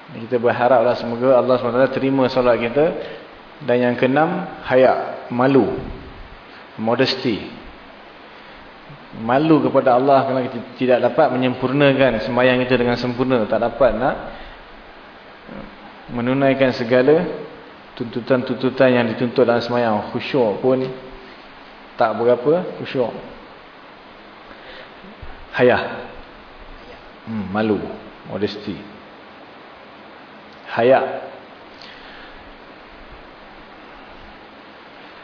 Kita berharaplah semoga Allah SWT terima solat kita. Dan yang keenam, hayak, malu. Modesty. Malu kepada Allah kerana kita tidak dapat menyempurnakan semayang kita dengan sempurna. Tak dapat nak menunaikan segala tuntutan-tuntutan yang dituntut dalam semayang. Khusyuk pun tak berapa khusyuk hayah. Hmm, malu modesty haya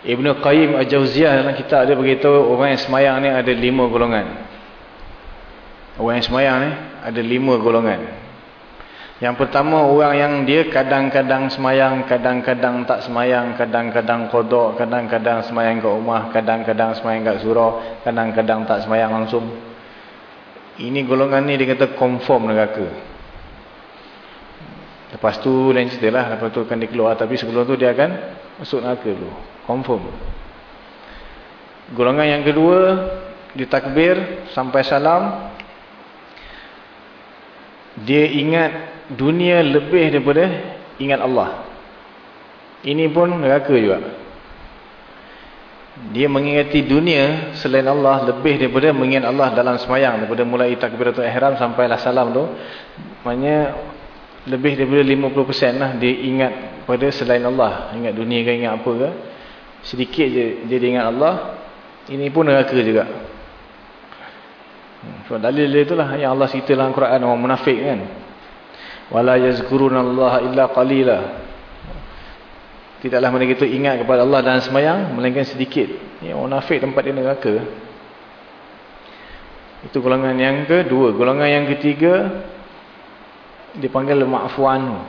Ibn Qayyim Al-Jawziyah dalam kitab dia beritahu orang yang semayang ni ada lima golongan. Orang yang semayang ni ada lima golongan. Yang pertama orang yang dia kadang-kadang semayang, kadang-kadang tak semayang, kadang-kadang kodok, kadang-kadang semayang kat rumah, kadang-kadang semayang kat surau, kadang-kadang tak semayang langsung. Ini golongan ni dia kata confirm neraka. Lepas tu lain cerita lah. Lepas tu akan dia keluar. Tapi sebelum tu dia akan masuk neraka dulu. Confirm. Golongan yang kedua. Ditakbir sampai salam. Dia ingat dunia lebih daripada ingat Allah. Ini pun neraka juga dia mengingati dunia selain Allah lebih daripada mengingat Allah dalam semayang. Daripada mulai takbiratul ihram sampailah salam tu. Maknanya lebih daripada 50% lah dia ingat pada selain Allah. Ingat dunia ke ingat apa ke. Sedikit je dia, ingat Allah. Ini pun neraka juga. So, dalil dia itulah yang Allah cerita dalam Quran orang munafik kan. Wala yazkurunallaha illa qalila Tidaklah mereka itu ingat kepada Allah dan semayang Melainkan sedikit. Ya orang nafik tempat dia neraka. Itu golongan yang kedua. Golongan yang ketiga Dipanggil ma'fu'anu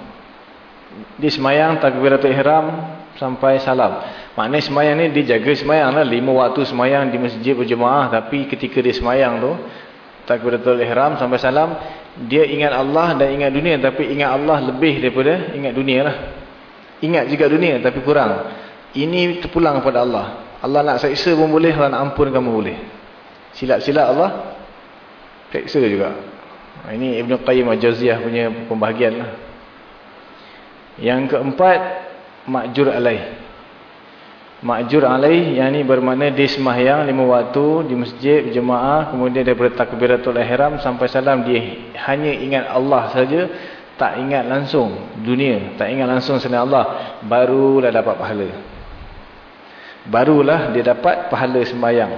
Dia semayang takbiratul ihram Sampai salam. Maknanya semayang ni dia jaga semayang lah Lima waktu semayang di masjid berjemaah. Tapi ketika dia semayang tu Takbiratul ihram sampai salam Dia ingat Allah dan ingat dunia. Tapi ingat Allah lebih daripada ingat dunia lah Ingat juga dunia tapi kurang. Ini terpulang kepada Allah. Allah nak seksa pun boleh, Allah nak ampun kamu boleh. Silap-silap Allah, seksa juga. Ini Ibn Qayyim Al-Jaziyah punya pembahagian lah. Yang keempat, makjur alaih. Ma'jur alaih yang ini bermakna dia sembahyang lima waktu di masjid berjemaah kemudian daripada takbiratul ihram sampai salam dia hanya ingat Allah saja tak ingat langsung. Dunia. Tak ingat langsung selain Allah. Barulah dapat pahala. Barulah dia dapat pahala sembahyang.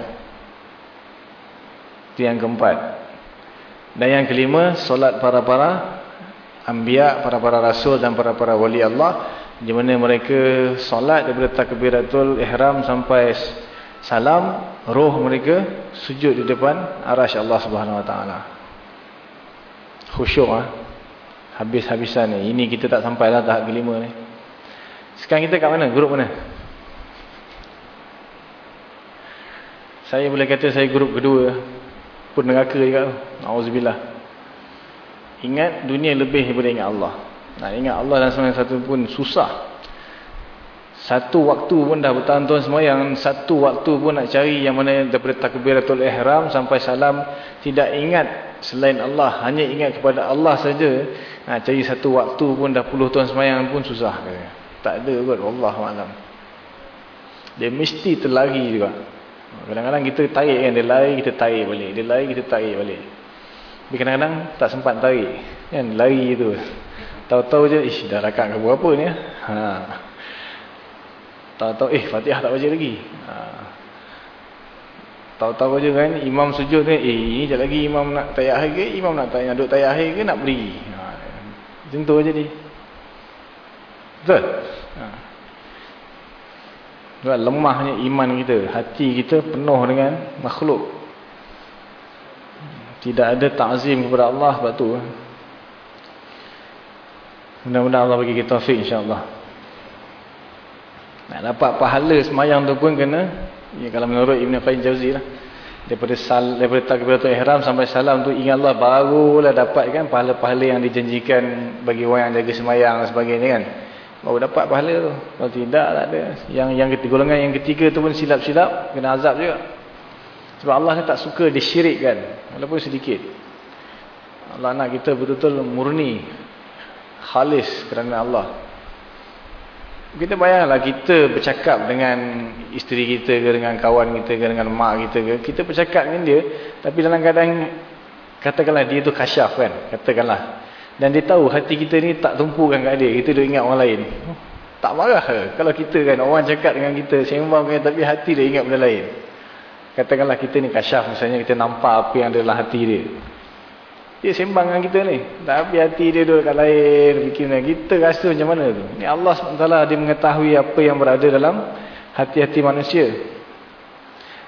Itu yang keempat. Dan yang kelima solat para-para anbiya para-para rasul dan para-para wali Allah di mana mereka solat daripada takbiratul ihram sampai salam roh mereka sujud di depan arasy Allah Subhanahu wa taala. Khusyuk ah habis-habisan ni ini kita tak sampai lah tahap kelima ni sekarang kita kat mana grup mana saya boleh kata saya grup kedua pun neraka juga auzubillah ingat dunia lebih daripada ingat Allah nak ingat Allah dan semua satu pun susah. Satu waktu pun dah bertahun-tahun semayang. Satu waktu pun nak cari yang mana daripada takbiratul ihram sampai salam. Tidak ingat selain Allah. Hanya ingat kepada Allah saja. Nak cari satu waktu pun dah puluh tahun semayang pun susah. Tak ada kot. Allah malam. Dia mesti terlari juga. Kadang-kadang kita tarik kan. Dia lari kita tarik balik. Dia lari kita tarik balik. Tapi kadang-kadang tak sempat tarik. Kan lari tu. Tahu-tahu je, ish, dah rakat ke berapa ni? Ha. Tahu-tahu, eh, Fatihah tak baca lagi. Ha. Tahu-tahu je kan, imam sujud ni, eh, ini lagi imam nak tayak akhir ke? Imam nak tayak, duduk tayak akhir ke? Nak beri? Ha. Macam tu je ni. Betul? Ha. Lemahnya iman kita. Hati kita penuh dengan makhluk. Tidak ada ta'zim kepada Allah sebab tu. Mudah-mudahan Allah bagi kita taufik insya-Allah. Nak dapat pahala semayang tu pun kena ya kalau menurut Ibn Qayyim Jauzi lah. Daripada sal daripada takbiratul ihram sampai salam tu ingat Allah barulah dapat kan pahala-pahala yang dijanjikan bagi orang yang jaga semayang dan sebagainya kan. Baru dapat pahala tu. Kalau tidak tak ada. Yang yang golongan yang ketiga tu pun silap-silap kena azab juga. Sebab Allah tak suka disyirikkan walaupun sedikit. Allah nak kita betul-betul murni khalis kerana Allah. Kita bayangkanlah kita bercakap dengan isteri kita ke dengan kawan kita ke dengan mak kita ke, kita bercakap dengan dia tapi dalam keadaan katakanlah dia tu kasyaf kan, katakanlah. Dan dia tahu hati kita ni tak tumpukan kat dia, kita dah ingat orang lain. Tak marah ke? Kalau kita kan orang cakap dengan kita sembang kan tapi hati dia ingat benda lain. Katakanlah kita ni kasyaf misalnya kita nampak apa yang dalam hati dia. Dia sembang dengan kita ni. Tapi hati dia duduk kat lain. Fikirnya. Kita rasa macam mana tu. Ni Allah SWT dia mengetahui apa yang berada dalam hati-hati manusia.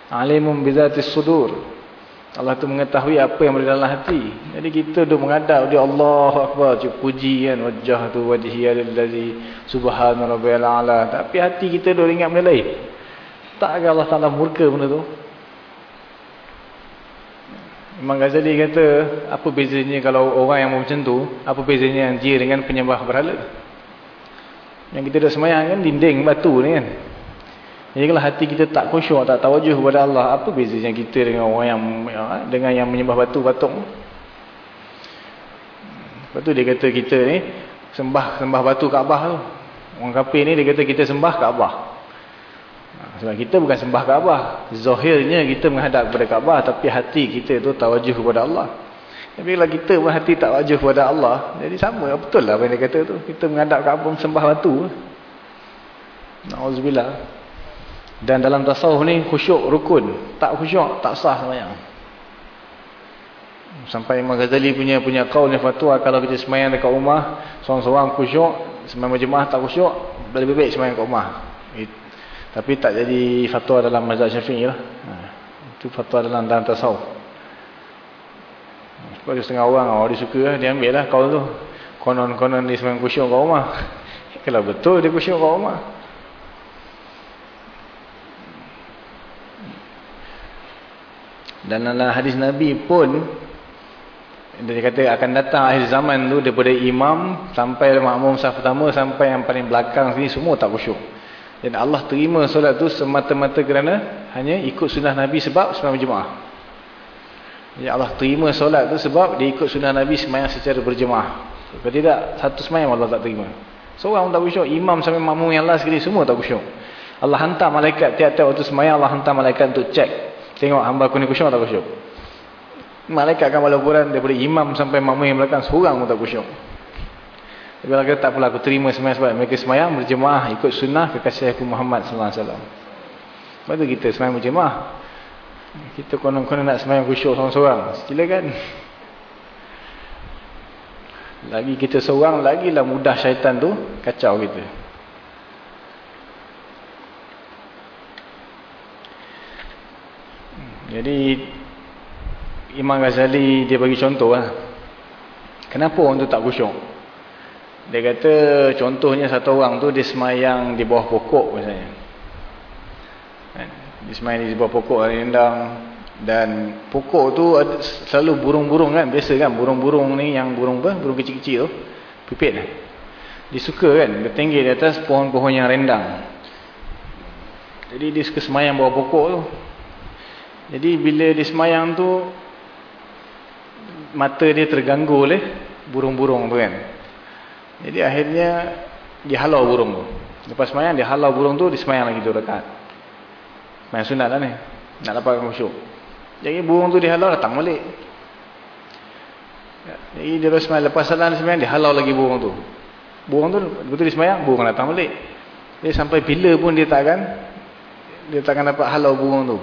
Alimun bizatis sudur. Allah tu mengetahui apa yang berada dalam hati. Jadi kita duduk mengadap. Dia Allah Akbar. Cik puji kan. Wajah tu wajhi alillazi subhanu rabbil ala. Tapi hati kita duduk ingat benda lain. Tak Allah Ta'ala murka benda tu. Imam Ghazali kata, apa bezanya kalau orang yang macam tu, apa bezanya yang dia dengan penyembah berhala? Yang kita dah semayang kan, dinding batu ni kan. Jadi kalau hati kita tak khusyuk, tak tawajuh kepada Allah, apa bezanya kita dengan orang yang ya, dengan yang menyembah batu, patung? Lepas tu dia kata kita ni, sembah sembah batu Kaabah tu. Orang kafir ni dia kata kita sembah Kaabah. Sebab kita bukan sembah Kaabah. Zahirnya kita menghadap kepada Kaabah. Tapi hati kita tu tawajuh kepada Allah. Tapi kalau kita pun hati tak wajuh kepada Allah. Jadi sama. Betul lah apa yang dia kata tu. Kita menghadap Kaabah sembah batu. Na'udzubillah. Dan dalam tasawuf ni khusyuk rukun. Tak khusyuk tak sah semayang. Sampai Imam Ghazali punya punya kaul ni fatwa. Kalau kita semayang dekat rumah. Seorang-seorang khusyuk. Semayang berjemaah tak khusyuk. Lebih baik semayang kat rumah. Tapi tak jadi fatwa dalam mazhab syafi'i lah. Ha. Itu fatwa dalam dalam tasawuf. Sebab setengah orang, orang dia suka lah, dia ambil lah kau tu. Konon-konon dia semangat kusyuk kat rumah. [LAUGHS] Kalau betul dia kusyuk kat rumah. Dan dalam hadis Nabi pun, dia kata akan datang akhir zaman tu daripada imam sampai makmum sah pertama sampai yang paling belakang sini semua tak kusyuk. Dan Allah terima solat tu semata-mata kerana hanya ikut sunnah Nabi sebab semayang berjemaah. Jadi Allah terima solat tu sebab dia ikut sunnah Nabi semayang secara berjemaah. Kalau tidak, satu semayang Allah tak terima. Seorang pun tak kusyuk. Imam sampai makmum yang last sekali semua tak kusyuk. Allah hantar malaikat tiap-tiap waktu semayang Allah hantar malaikat untuk cek. Tengok hamba aku ni kusyuk atau kusyuk. Malaikat akan melaporan daripada imam sampai makmum yang belakang seorang pun tak kusyuk. Allah kata tak apalah aku terima semayang sebab mereka semayang berjemaah ikut sunnah kekasih aku Muhammad sallallahu alaihi wasallam. Tu kita semayang berjemaah. Kita konon-konon nak semayang kusyuk seorang-seorang. Silakan. Lagi kita seorang lagilah mudah syaitan tu kacau kita. Jadi Imam Ghazali dia bagi contoh lah. Kenapa orang tu tak kusyuk? Dia kata contohnya satu orang tu dia semayang di bawah pokok misalnya. Kan? Dia semayang di bawah pokok rendang dan pokok tu selalu burung-burung kan biasa kan burung-burung ni yang burung apa burung kecil-kecil tu pipit lah. dia suka kan dia tinggi di atas pohon-pohon yang rendang jadi dia suka semayang bawah pokok tu jadi bila dia semayang tu mata dia terganggu oleh burung-burung tu kan jadi akhirnya dia halau burung tu lepas semayang dia halau burung tu dia semayang lagi tu dekat semayang sunat lah ni nak dapat khusyuk jadi burung tu dihalau datang balik. Jadi dia semayang lepas salam semayang dia halau lagi burung tu. Burung tu betul dia semayang burung datang balik. Jadi sampai bila pun dia takkan dia takkan dapat halau burung tu.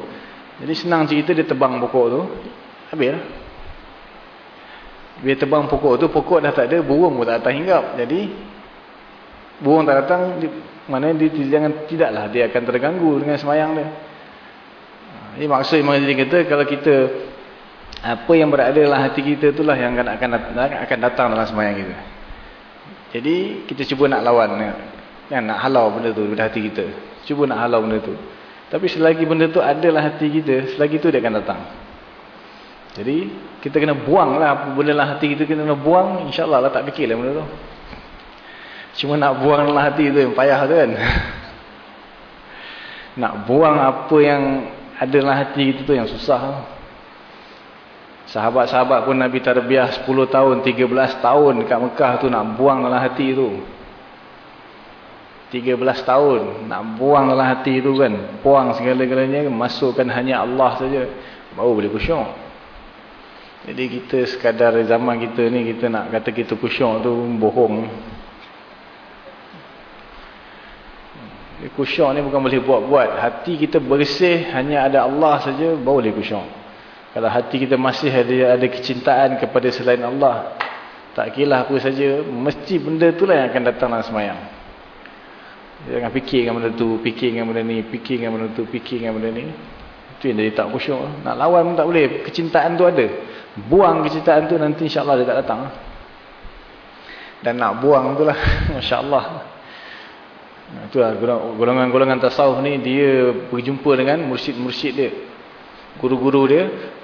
Jadi senang cerita dia tebang pokok tu. Habislah. Dia tebang pokok tu, pokok dah tak ada, burung pun tak datang hinggap. Jadi burung tak datang, mana dia jangan tidaklah dia akan terganggu dengan semayang dia. Ini maksud Imam Ghazali kata kalau kita apa yang berada dalam hati kita itulah yang akan akan akan datang dalam sembahyang kita. Jadi kita cuba nak lawan kan nak halau benda tu dari hati kita. Cuba nak halau benda tu. Tapi selagi benda tu ada dalam hati kita, selagi tu dia akan datang. Jadi kita kena buanglah apa benda hati kita kena buang, insya-Allah lah tak fikirlah benda tu. Cuma nak buang dalam hati tu yang payah tu kan. [LAUGHS] nak buang apa yang adalah hati kita tu yang susah. Sahabat-sahabat pun Nabi terbiah 10 tahun, 13 tahun dekat Mekah tu nak buang dalam hati tu. 13 tahun nak buang dalam hati tu kan. Buang segala-galanya, masukkan hanya Allah saja. Baru boleh kusyuk. Jadi kita sekadar zaman kita ni, kita nak kata kita kusyuk tu bohong. Kusyuk ni bukan boleh buat-buat. Hati kita bersih, hanya ada Allah saja baru boleh kusyuk. Kalau hati kita masih ada ada kecintaan kepada selain Allah, tak kira apa saja, mesti benda itulah yang akan datang dalam semayang. Jangan fikirkan benda tu, fikirkan benda ni, fikirkan benda tu, fikirkan benda ni. Itu yang jadi tak kusyuk. Nak lawan pun tak boleh. Kecintaan tu ada. Buang kecintaan tu nanti insyaAllah dia tak datang. Dan nak buang tu lah. [LAUGHS] Masya Allah. Itulah golongan-golongan tasawuf ni dia berjumpa dengan mursyid-mursyid dia. Guru-guru dia.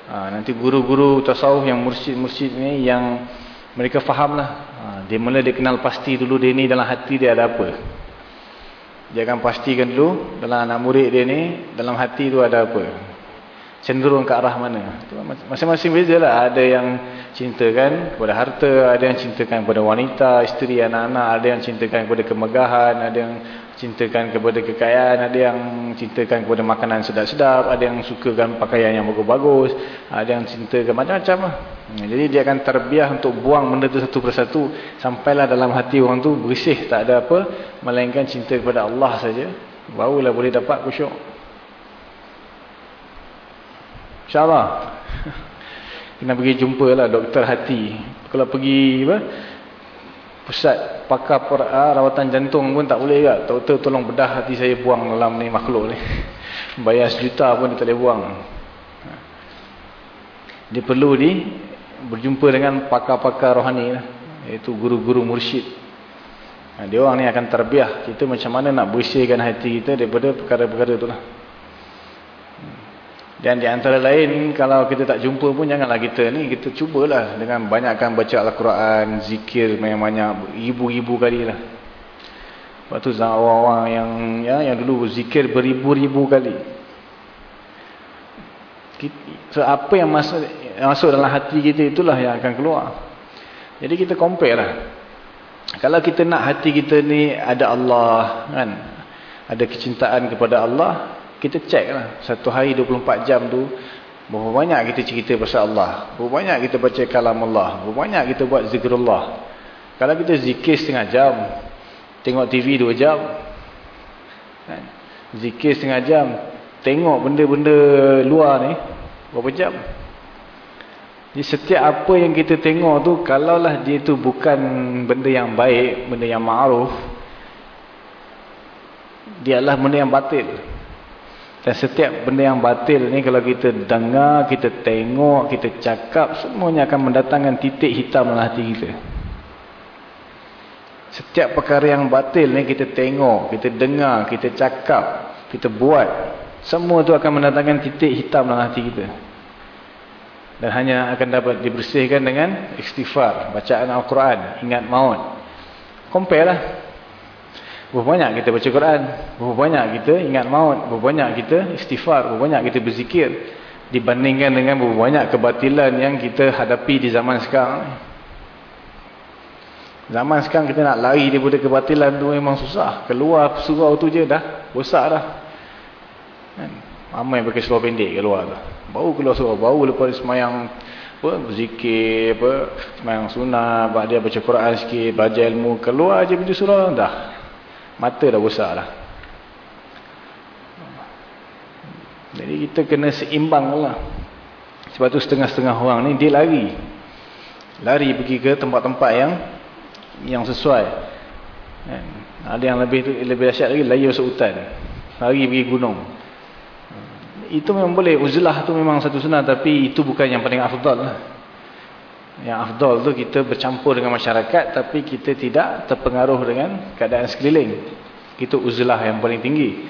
Ha, nanti guru-guru tasawuf yang mursyid-mursyid ni yang mereka faham lah. Ha, dia mula dia kenal pasti dulu dia ni dalam hati dia ada apa. Dia akan pastikan dulu dalam anak murid dia ni dalam hati tu ada apa cenderung ke arah mana. Masing-masing beza lah. Ada yang cintakan kepada harta, ada yang cintakan kepada wanita, isteri, anak-anak, ada yang cintakan kepada kemegahan, ada yang cintakan kepada kekayaan, ada yang cintakan kepada makanan sedap-sedap, ada yang sukakan pakaian yang bagus-bagus, ada yang cintakan macam-macam lah. Hmm, jadi dia akan terbiah untuk buang benda tu satu persatu sampailah dalam hati orang tu bersih, tak ada apa, melainkan cinta kepada Allah saja. Barulah boleh dapat kusyuk. InsyaAllah. Kena pergi jumpa lah doktor hati. Kalau pergi apa, pusat pakar ah, rawatan jantung pun tak boleh tak. Doktor tolong bedah hati saya buang dalam ni makhluk ni. [LAUGHS] Bayar sejuta pun dia tak boleh buang. Dia perlu di berjumpa dengan pakar-pakar rohani lah. Iaitu guru-guru mursyid. dia orang ni akan terbiah. Kita macam mana nak bersihkan hati kita daripada perkara-perkara itulah. Dan di antara lain, kalau kita tak jumpa pun janganlah kita ni, kita cubalah dengan banyakkan baca Al-Quran, zikir banyak-banyak, ribu-ribu kali lah. Lepas tu orang-orang yang, ya, yang dulu zikir beribu-ribu kali. So, apa yang masuk, yang masuk dalam hati kita itulah yang akan keluar. Jadi kita compare lah. Kalau kita nak hati kita ni ada Allah, kan? ada kecintaan kepada Allah, kita cek lah. Satu hari 24 jam tu, berapa banyak kita cerita pasal Allah. Berapa banyak kita baca kalam Allah. Berapa banyak kita buat zikrullah. Kalau kita zikir setengah jam, tengok TV 2 jam, kan? zikir setengah jam, tengok benda-benda luar ni, berapa jam? Jadi setiap apa yang kita tengok tu, kalaulah dia tu bukan benda yang baik, benda yang ma'ruf, dia adalah benda yang batil. Dan setiap benda yang batil ni kalau kita dengar, kita tengok, kita cakap, semuanya akan mendatangkan titik hitam dalam hati kita. Setiap perkara yang batil ni kita tengok, kita dengar, kita cakap, kita buat, semua tu akan mendatangkan titik hitam dalam hati kita. Dan hanya akan dapat dibersihkan dengan istighfar, bacaan Al-Quran, ingat maut. Compare lah. Berapa banyak kita baca Quran, berapa banyak kita ingat maut, berapa banyak kita istighfar, berapa banyak kita berzikir. Dibandingkan dengan berapa banyak kebatilan yang kita hadapi di zaman sekarang. Zaman sekarang kita nak lari daripada kebatilan tu memang susah. Keluar surau tu je dah, bosak dah. Kan? Ramai pakai seluar pendek keluar tu. Baru keluar surau, baru lepas semayang apa, berzikir, apa, semayang sunnah, dia baca Quran sikit, belajar ilmu, keluar je pintu surau dah mata dah besar lah. Jadi kita kena seimbang lah. Sebab tu setengah-setengah orang ni dia lari. Lari pergi ke tempat-tempat yang yang sesuai. Kan? Ada yang lebih lebih dahsyat lagi layar seutan. Lari pergi gunung. Itu memang boleh. Uzlah tu memang satu sunnah tapi itu bukan yang paling afdal lah. Yang afdal tu kita bercampur dengan masyarakat tapi kita tidak terpengaruh dengan keadaan sekeliling. Itu uzlah yang paling tinggi.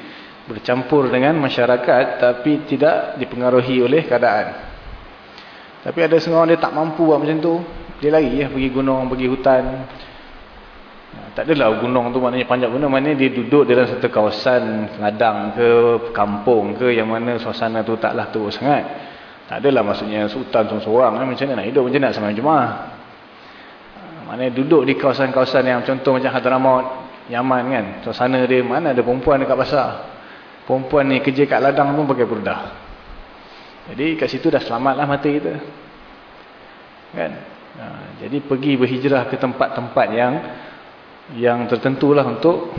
Bercampur dengan masyarakat tapi tidak dipengaruhi oleh keadaan. Tapi ada setengah orang dia tak mampu buat macam tu. Dia lari ya, pergi gunung, pergi hutan. Tak adalah gunung tu maknanya panjang gunung. Maknanya dia duduk dalam satu kawasan ladang ke kampung ke yang mana suasana tu taklah teruk sangat. Tak adalah maksudnya sultan seorang-seorang. Macam mana nak hidup macam nak sama jemaah. Mana duduk di kawasan-kawasan yang contoh macam Hadramaut, Yaman kan. Suasana dia mana ada perempuan dekat pasar. Perempuan ni kerja kat ladang pun pakai purdah. Jadi kat situ dah selamatlah mata kita. Kan? Ha, jadi pergi berhijrah ke tempat-tempat yang yang tertentulah untuk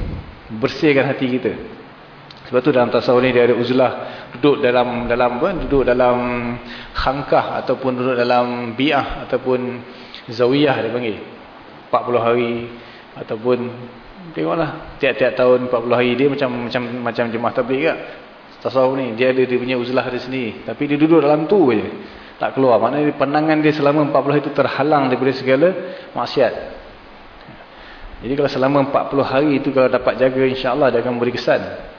bersihkan hati kita. Sebab tu dalam tasawuf ni dia ada uzlah duduk dalam dalam apa? Duduk dalam khangkah ataupun duduk dalam bi'ah ataupun zawiyah dia panggil. 40 hari ataupun tengoklah tiap-tiap tahun 40 hari dia macam macam macam jemaah tabligh ke. Tasawuf ni dia ada dia punya uzlah di sini tapi dia duduk dalam tu aje. Tak keluar. Maknanya pandangan dia selama 40 hari itu terhalang daripada segala maksiat. Jadi kalau selama 40 hari itu kalau dapat jaga insya-Allah dia akan beri kesan.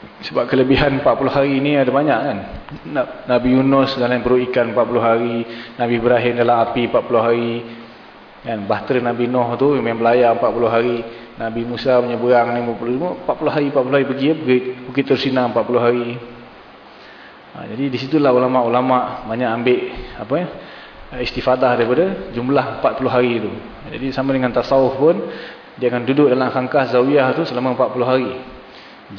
Sebab kelebihan 40 hari ini ada banyak kan. Nabi Yunus dalam perut ikan 40 hari. Nabi Ibrahim dalam api 40 hari. Kan? Bahtera Nabi Nuh tu memang belayar 40 hari. Nabi Musa menyeberang 50, 40 hari 40 hari pergi Bukit, Bukit Tersinar 40 hari. Ha, jadi di situlah ulama-ulama banyak ambil apa ya? istifadah daripada jumlah 40 hari itu. Jadi sama dengan tasawuf pun dia akan duduk dalam khangkah zawiyah tu selama 40 hari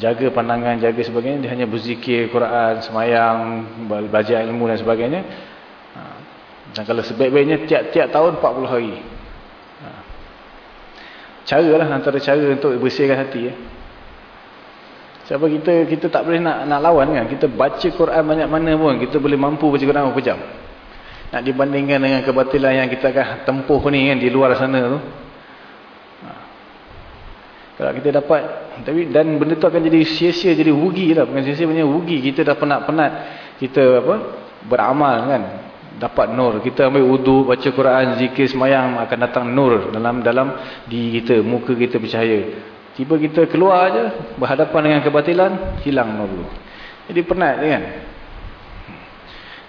jaga pandangan, jaga sebagainya, dia hanya berzikir Quran, semayang, belajar ilmu dan sebagainya. Ha. Dan kalau sebaik-baiknya tiap-tiap tahun 40 hari. Ha. Cara lah antara cara untuk bersihkan hati. Ya. Sebab kita kita tak boleh nak nak lawan kan. Kita baca Quran banyak mana pun, kita boleh mampu baca Quran berapa jam. Nak dibandingkan dengan kebatilan yang kita akan tempuh ni kan di luar sana tu. Kalau kita dapat tapi dan benda tu akan jadi sia-sia jadi rugi lah. Bukan sia-sia punya rugi. Kita dah penat-penat kita apa beramal kan. Dapat nur. Kita ambil wudu baca Quran zikir semayang akan datang nur dalam dalam di kita muka kita bercahaya. Tiba kita keluar aja berhadapan dengan kebatilan hilang nur jadi penat kan.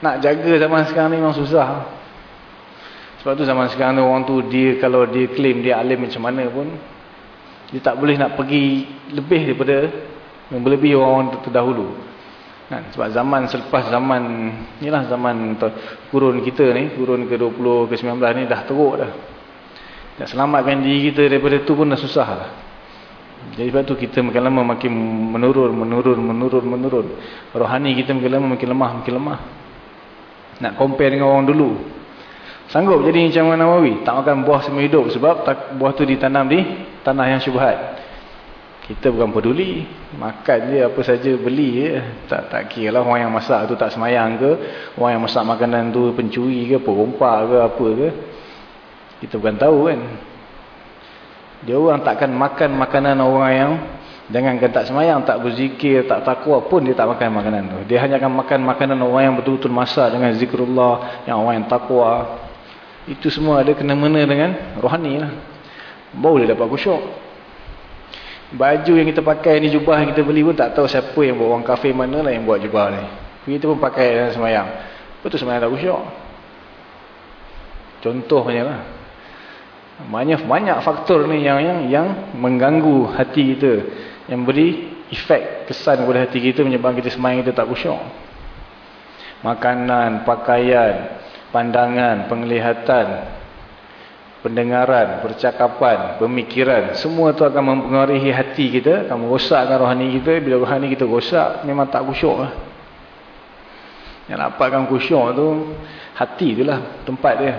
Nak jaga zaman sekarang ni memang susah. Sebab tu zaman sekarang ni orang tu dia kalau dia claim dia alim macam mana pun dia tak boleh nak pergi lebih daripada yang berlebih orang terdahulu. Kan? Sebab zaman selepas zaman, inilah zaman kurun kita ni, kurun ke-20, ke-19 ni dah teruk dah. Nak selamatkan diri kita daripada tu pun dah susah lah. Jadi sebab tu kita makin lama makin menurun, menurun, menurun, menurun. Rohani kita makin lama makin lemah, makin lemah. Nak compare dengan orang dulu. Sanggup jadi macam Nawawi. Tak makan buah semua hidup. Sebab buah tu ditanam di tanah yang syubhat. Kita bukan peduli. Makan je apa saja beli je. Tak, tak kira lah orang yang masak tu tak semayang ke. Orang yang masak makanan tu pencuri ke, perompak ke, apa ke. Kita bukan tahu kan. Dia orang takkan makan makanan orang yang Jangankan tak semayang, tak berzikir, tak takwa pun dia tak makan makanan tu. Dia hanya akan makan makanan orang yang betul-betul masak dengan zikrullah, yang orang yang takwa. Itu semua ada kena-mena dengan rohani lah. Baru dia dapat kusyuk. Baju yang kita pakai ni, jubah yang kita beli pun tak tahu siapa yang buat orang kafe mana lah yang buat jubah ni. Kita pun pakai dalam semayang. Betul semayang tak kusyuk. Contohnya lah. Banyak banyak faktor ni yang yang yang mengganggu hati kita, yang beri efek kesan kepada hati kita menyebabkan kita semayang kita tak kusyuk. Makanan, pakaian, pandangan, penglihatan, pendengaran, percakapan, pemikiran, semua tu akan mempengaruhi hati kita, akan merosakkan rohani kita. Bila rohani kita rosak, memang tak kusyuk lah. Yang dapatkan kusyuk tu, hati tu lah tempat dia.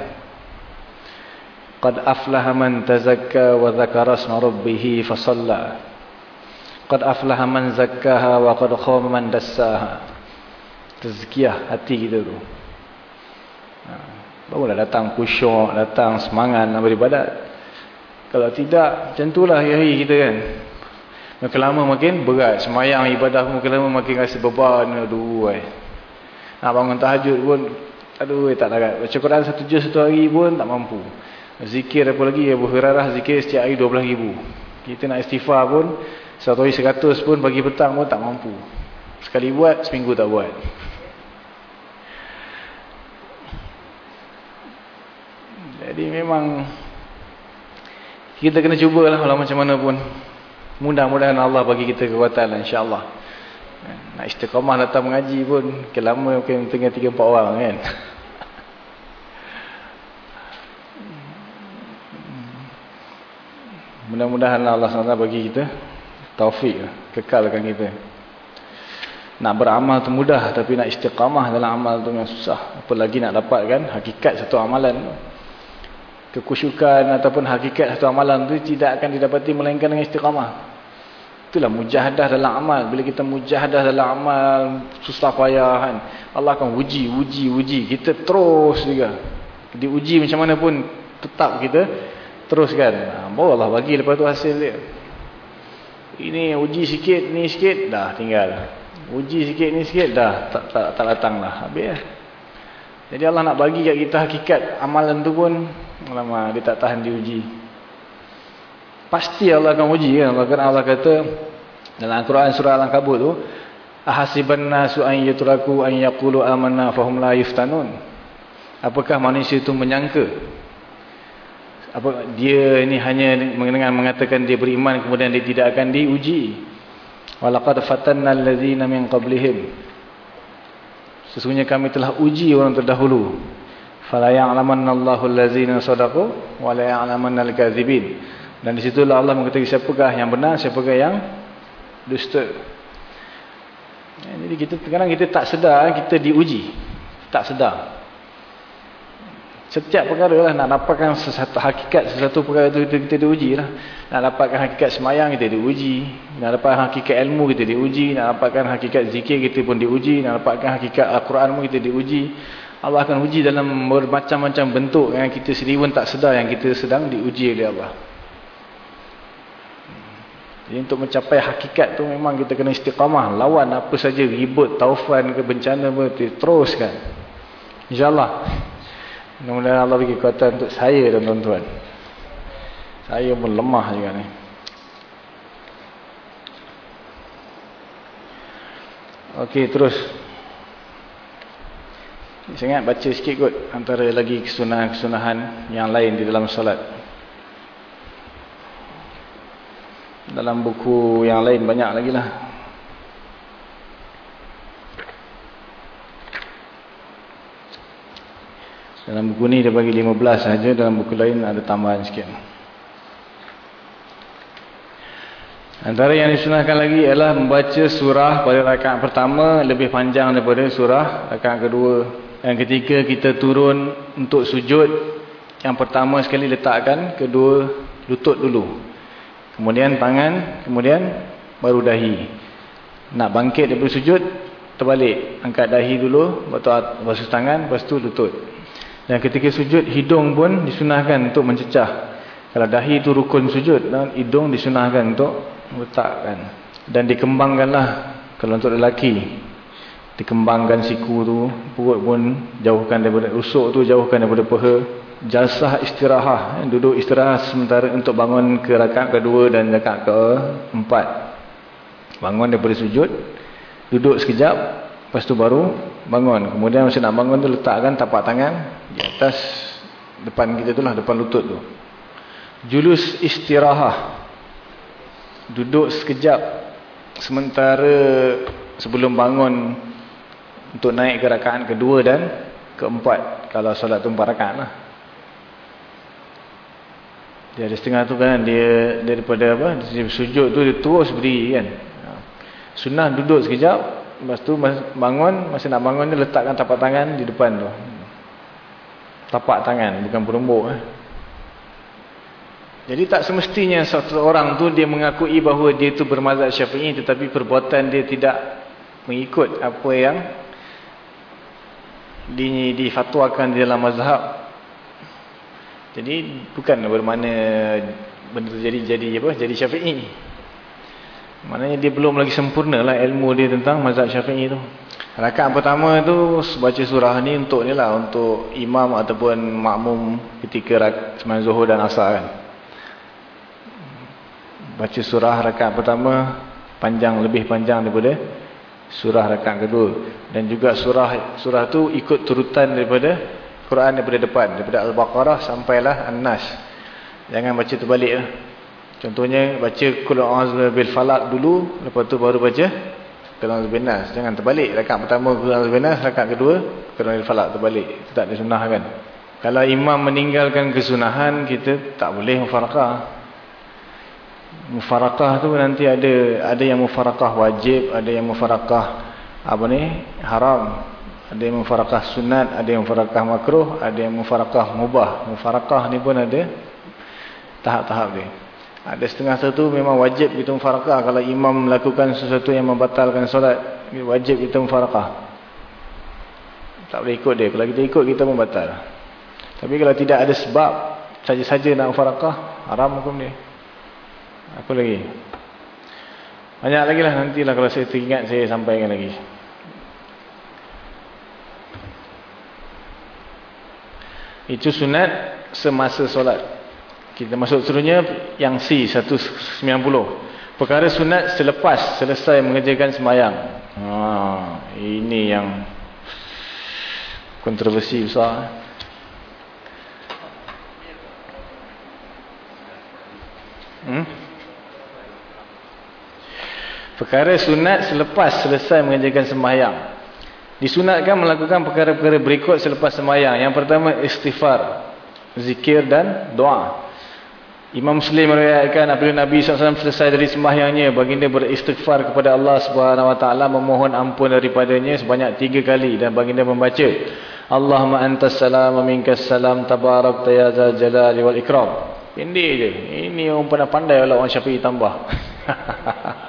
Qad aflaha man tazakka wa zakara asma rabbih fa shalla. Qad aflaha man zakkaha wa qad khaba man dassaha. Tazkiyah hati kita tu. Barulah datang khusyuk, datang semangat nak beribadat. Kalau tidak, macam itulah hari kita kan. Makin lama makin berat. Semayang ibadah makin lama makin rasa beban. Aduh, ay. Nak bangun tahajud pun, aduh, tak darat. Baca Quran satu juz satu hari pun tak mampu. Zikir apa lagi Abu Hurairah zikir setiap hari 12 ribu. Kita nak istighfar pun satu hari 100 pun bagi petang pun tak mampu. Sekali buat seminggu tak buat. Jadi memang kita kena cubalah walau macam mana pun. Mudah-mudahan Allah bagi kita kekuatan lah, insya-Allah. Nak istiqamah datang mengaji pun kelama mungkin tengah 3 4 orang kan. [LAUGHS] Mudah-mudahan Allah SWT bagi kita taufik, kekalkan kita. Nak beramal tu mudah tapi nak istiqamah dalam amal tu yang susah. Apalagi nak dapatkan hakikat satu amalan. Kekusyukan ataupun hakikat satu amalan tu tidak akan didapati melainkan dengan istiqamah. Itulah mujahadah dalam amal. Bila kita mujahadah dalam amal, susah payah kan. Allah akan uji, uji, uji. Kita terus juga. Diuji macam mana pun tetap kita teruskan. Ha, baru Allah bagi lepas tu hasil dia. Ini uji sikit, ni sikit, dah tinggal. Uji sikit, ni sikit, dah tak tak, tak datang lah. Habis lah. Jadi Allah nak bagi kat kita hakikat amalan tu pun, lama dia tak tahan diuji. Pasti Allah akan uji kan. Bahkan Allah kata dalam Al-Quran surah Al-Ankabut tu, Ahasiban nasu an yutraku an yaqulu amanna fahum la yuftanun. Apakah manusia itu menyangka apa dia ini hanya dengan mengatakan dia beriman kemudian dia tidak akan diuji walaqad fatanna allazina min qablihim sesungguhnya kami telah uji orang terdahulu. Fala ya'lamanna Allahu allazina sadaqu wa la ya'lamanna al-kadzibin. Dan disitulah Allah mengetahui siapakah yang benar siapakah yang dusta. Jadi kita kadang kita tak sedar kita diuji. Tak sedar Setiap perkara lah nak dapatkan sesuatu hakikat sesuatu perkara itu kita, kita diuji lah. Nak dapatkan hakikat semayang kita diuji. Nak dapatkan hakikat ilmu kita diuji. Nak dapatkan hakikat zikir kita pun diuji. Nak dapatkan hakikat Al-Quran pun kita diuji. Allah akan uji dalam bermacam-macam bentuk yang kita sendiri pun tak sedar yang kita sedang diuji oleh Allah. Jadi untuk mencapai hakikat tu memang kita kena istiqamah. Lawan apa saja ribut, taufan ke bencana pun teruskan. InsyaAllah. Mudah-mudahan Allah bagi kekuatan untuk saya dan tuan-tuan. Saya pun lemah juga ni. Okey, terus. Saya ingat baca sikit kot antara lagi kesunahan-kesunahan yang lain di dalam solat. Dalam buku yang lain banyak lagi lah. Dalam buku ni dia bagi 15 saja, dalam buku lain ada tambahan sikit. Antara yang disunahkan lagi ialah membaca surah pada rakaat pertama lebih panjang daripada surah rakaat kedua. Yang ketiga kita turun untuk sujud. Yang pertama sekali letakkan, kedua lutut dulu. Kemudian tangan, kemudian baru dahi. Nak bangkit daripada sujud, terbalik. Angkat dahi dulu, basuh tangan, lepas tu lutut. Dan ketika sujud, hidung pun disunahkan untuk mencecah. Kalau dahi itu rukun sujud, hidung disunahkan untuk letakkan. Dan dikembangkanlah kalau untuk lelaki dikembangkan siku tu perut pun jauhkan daripada usuk tu jauhkan daripada peha. Jalsah istirahat eh, duduk istirahat sementara untuk bangun ke rakaat kedua dan rakaat keempat. Bangun daripada sujud duduk sekejap lepas tu baru bangun. Kemudian masa nak bangun tu letakkan tapak tangan di atas depan kita tu lah depan lutut tu. Julus istirahat duduk sekejap sementara sebelum bangun untuk naik ke rakaat kedua dan keempat. Kalau solat tu empat rakaat lah. Dia ada setengah tu kan dia daripada apa dia sujud tu dia terus berdiri kan. Sunnah duduk sekejap lepas tu bangun masa nak bangun dia letakkan tapak tangan di depan tu tapak tangan bukan perumbuk eh. Jadi tak semestinya satu orang tu dia mengakui bahawa dia itu bermazhab syafi'i tetapi perbuatan dia tidak mengikut apa yang di, difatwakan di dalam mazhab. Jadi bukan bermakna benda tu jadi jadi apa jadi syafi'i. Maknanya dia belum lagi sempurna lah ilmu dia tentang mazhab syafi'i tu. Rakaat pertama tu baca surah ni untuk ni lah untuk imam ataupun makmum ketika sembahyang zuhur dan asar kan. Baca surah rakaat pertama panjang lebih panjang daripada surah rakaat kedua. Dan juga surah surah tu ikut turutan daripada Quran daripada depan daripada Al-Baqarah sampailah An-Nas. Jangan baca terbalik lah. contohnya baca Qul a'udzu bil falaq dulu lepas tu baru baca Qul a'udzu bin nas jangan terbalik. Rakaat pertama Qul a'udzu bin nas rakaat kedua bil falaq terbalik. Itu tak disunahkan kalau imam meninggalkan kesunahan kita tak boleh mufarakah. Mufarakah tu nanti ada ada yang mufarakah wajib, ada yang mufarakah apa ni haram, ada yang mufarakah sunat, ada yang mufarakah makruh, ada yang mufarakah mubah. Mufarakah ni pun ada tahap-tahap dia. Ada setengah satu memang wajib kita mufarakah kalau imam melakukan sesuatu yang membatalkan solat, wajib kita mufarakah. Tak boleh ikut dia. Kalau kita ikut kita membatal. Tapi kalau tidak ada sebab saja-saja nak mufarakah, haram hukum dia. Apa lagi? Banyak lagi lah nantilah kalau saya teringat saya sampaikan lagi. Itu sunat semasa solat. Kita masuk seterusnya yang C 190. Perkara sunat selepas selesai mengerjakan semayang. Ha, ini yang kontroversi besar. Hmm? Perkara sunat selepas selesai mengerjakan sembahyang. Disunatkan melakukan perkara-perkara berikut selepas sembahyang. Yang pertama istighfar, zikir dan doa. Imam Muslim meriwayatkan apabila Nabi SAW selesai dari sembahyangnya, baginda beristighfar kepada Allah Taala memohon ampun daripadanya sebanyak tiga kali dan baginda membaca Allahumma antas salam minkas salam tabarak ya zal jalali wal ikram. Pendek je. Ini orang pernah pandai lah orang Syafi'i tambah. [LAUGHS]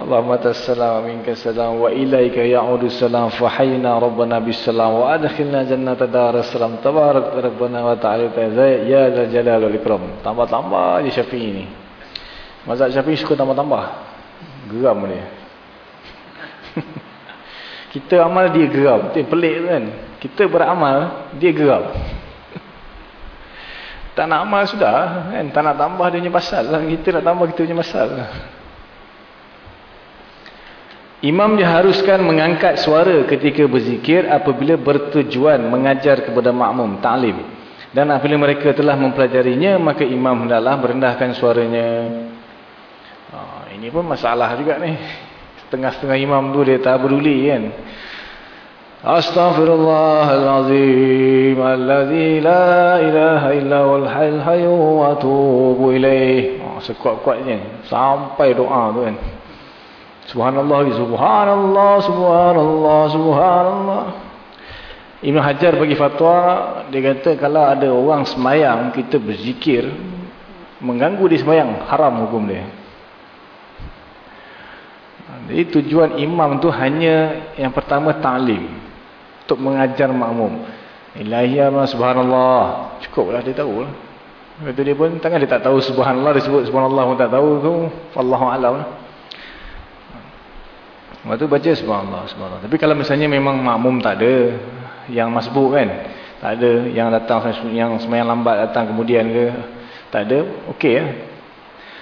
Allahumma tassalam minka salam wa ilaika ya'udu salam fa hayyina rabbana bis salam wa adkhilna jannata daras salam tabarak rabbana wa ta'ala ya zal jalal wal ikram. Tambah-tambah je Syafi'i ni. Mazhab Syafi'i suka tambah-tambah. Geram dia. [LAUGHS] Kita amal dia geram. Tu pelik kan. Kita beramal dia geram. [LAUGHS] Tak nak amal sudah kan. Tak nak tambah dia punya pasal. Kita nak tambah kita punya pasal. lah. Imam diharuskan mengangkat suara ketika berzikir apabila bertujuan mengajar kepada makmum, ta'lim. Dan apabila mereka telah mempelajarinya, maka imam hendaklah merendahkan suaranya. Oh, ini pun masalah juga ni. Setengah-setengah imam tu dia tak peduli kan. Astaghfirullahalazim alladzi la ilaha illa wal hayyul wa atubu ilaih. Oh, sekuat-kuatnya sampai doa tu kan subhanallah subhanallah subhanallah subhanallah. Ibn Hajar bagi fatwa dia kata kalau ada orang semayang kita berzikir mengganggu di semayang haram hukum dia. Jadi tujuan imam tu hanya yang pertama ta'lim untuk mengajar makmum. Ilahiyah subhanallah cukuplah dia tahu. Lah Kata dia pun tangan dia tak tahu subhanallah disebut subhanallah pun tak tahu tu wallahu alam Waktu baca subhanallah subhanallah. Tapi kalau misalnya memang makmum tak ada yang masbuk kan, tak ada yang datang yang semayang lambat datang kemudian ke, tak ada, okey lah.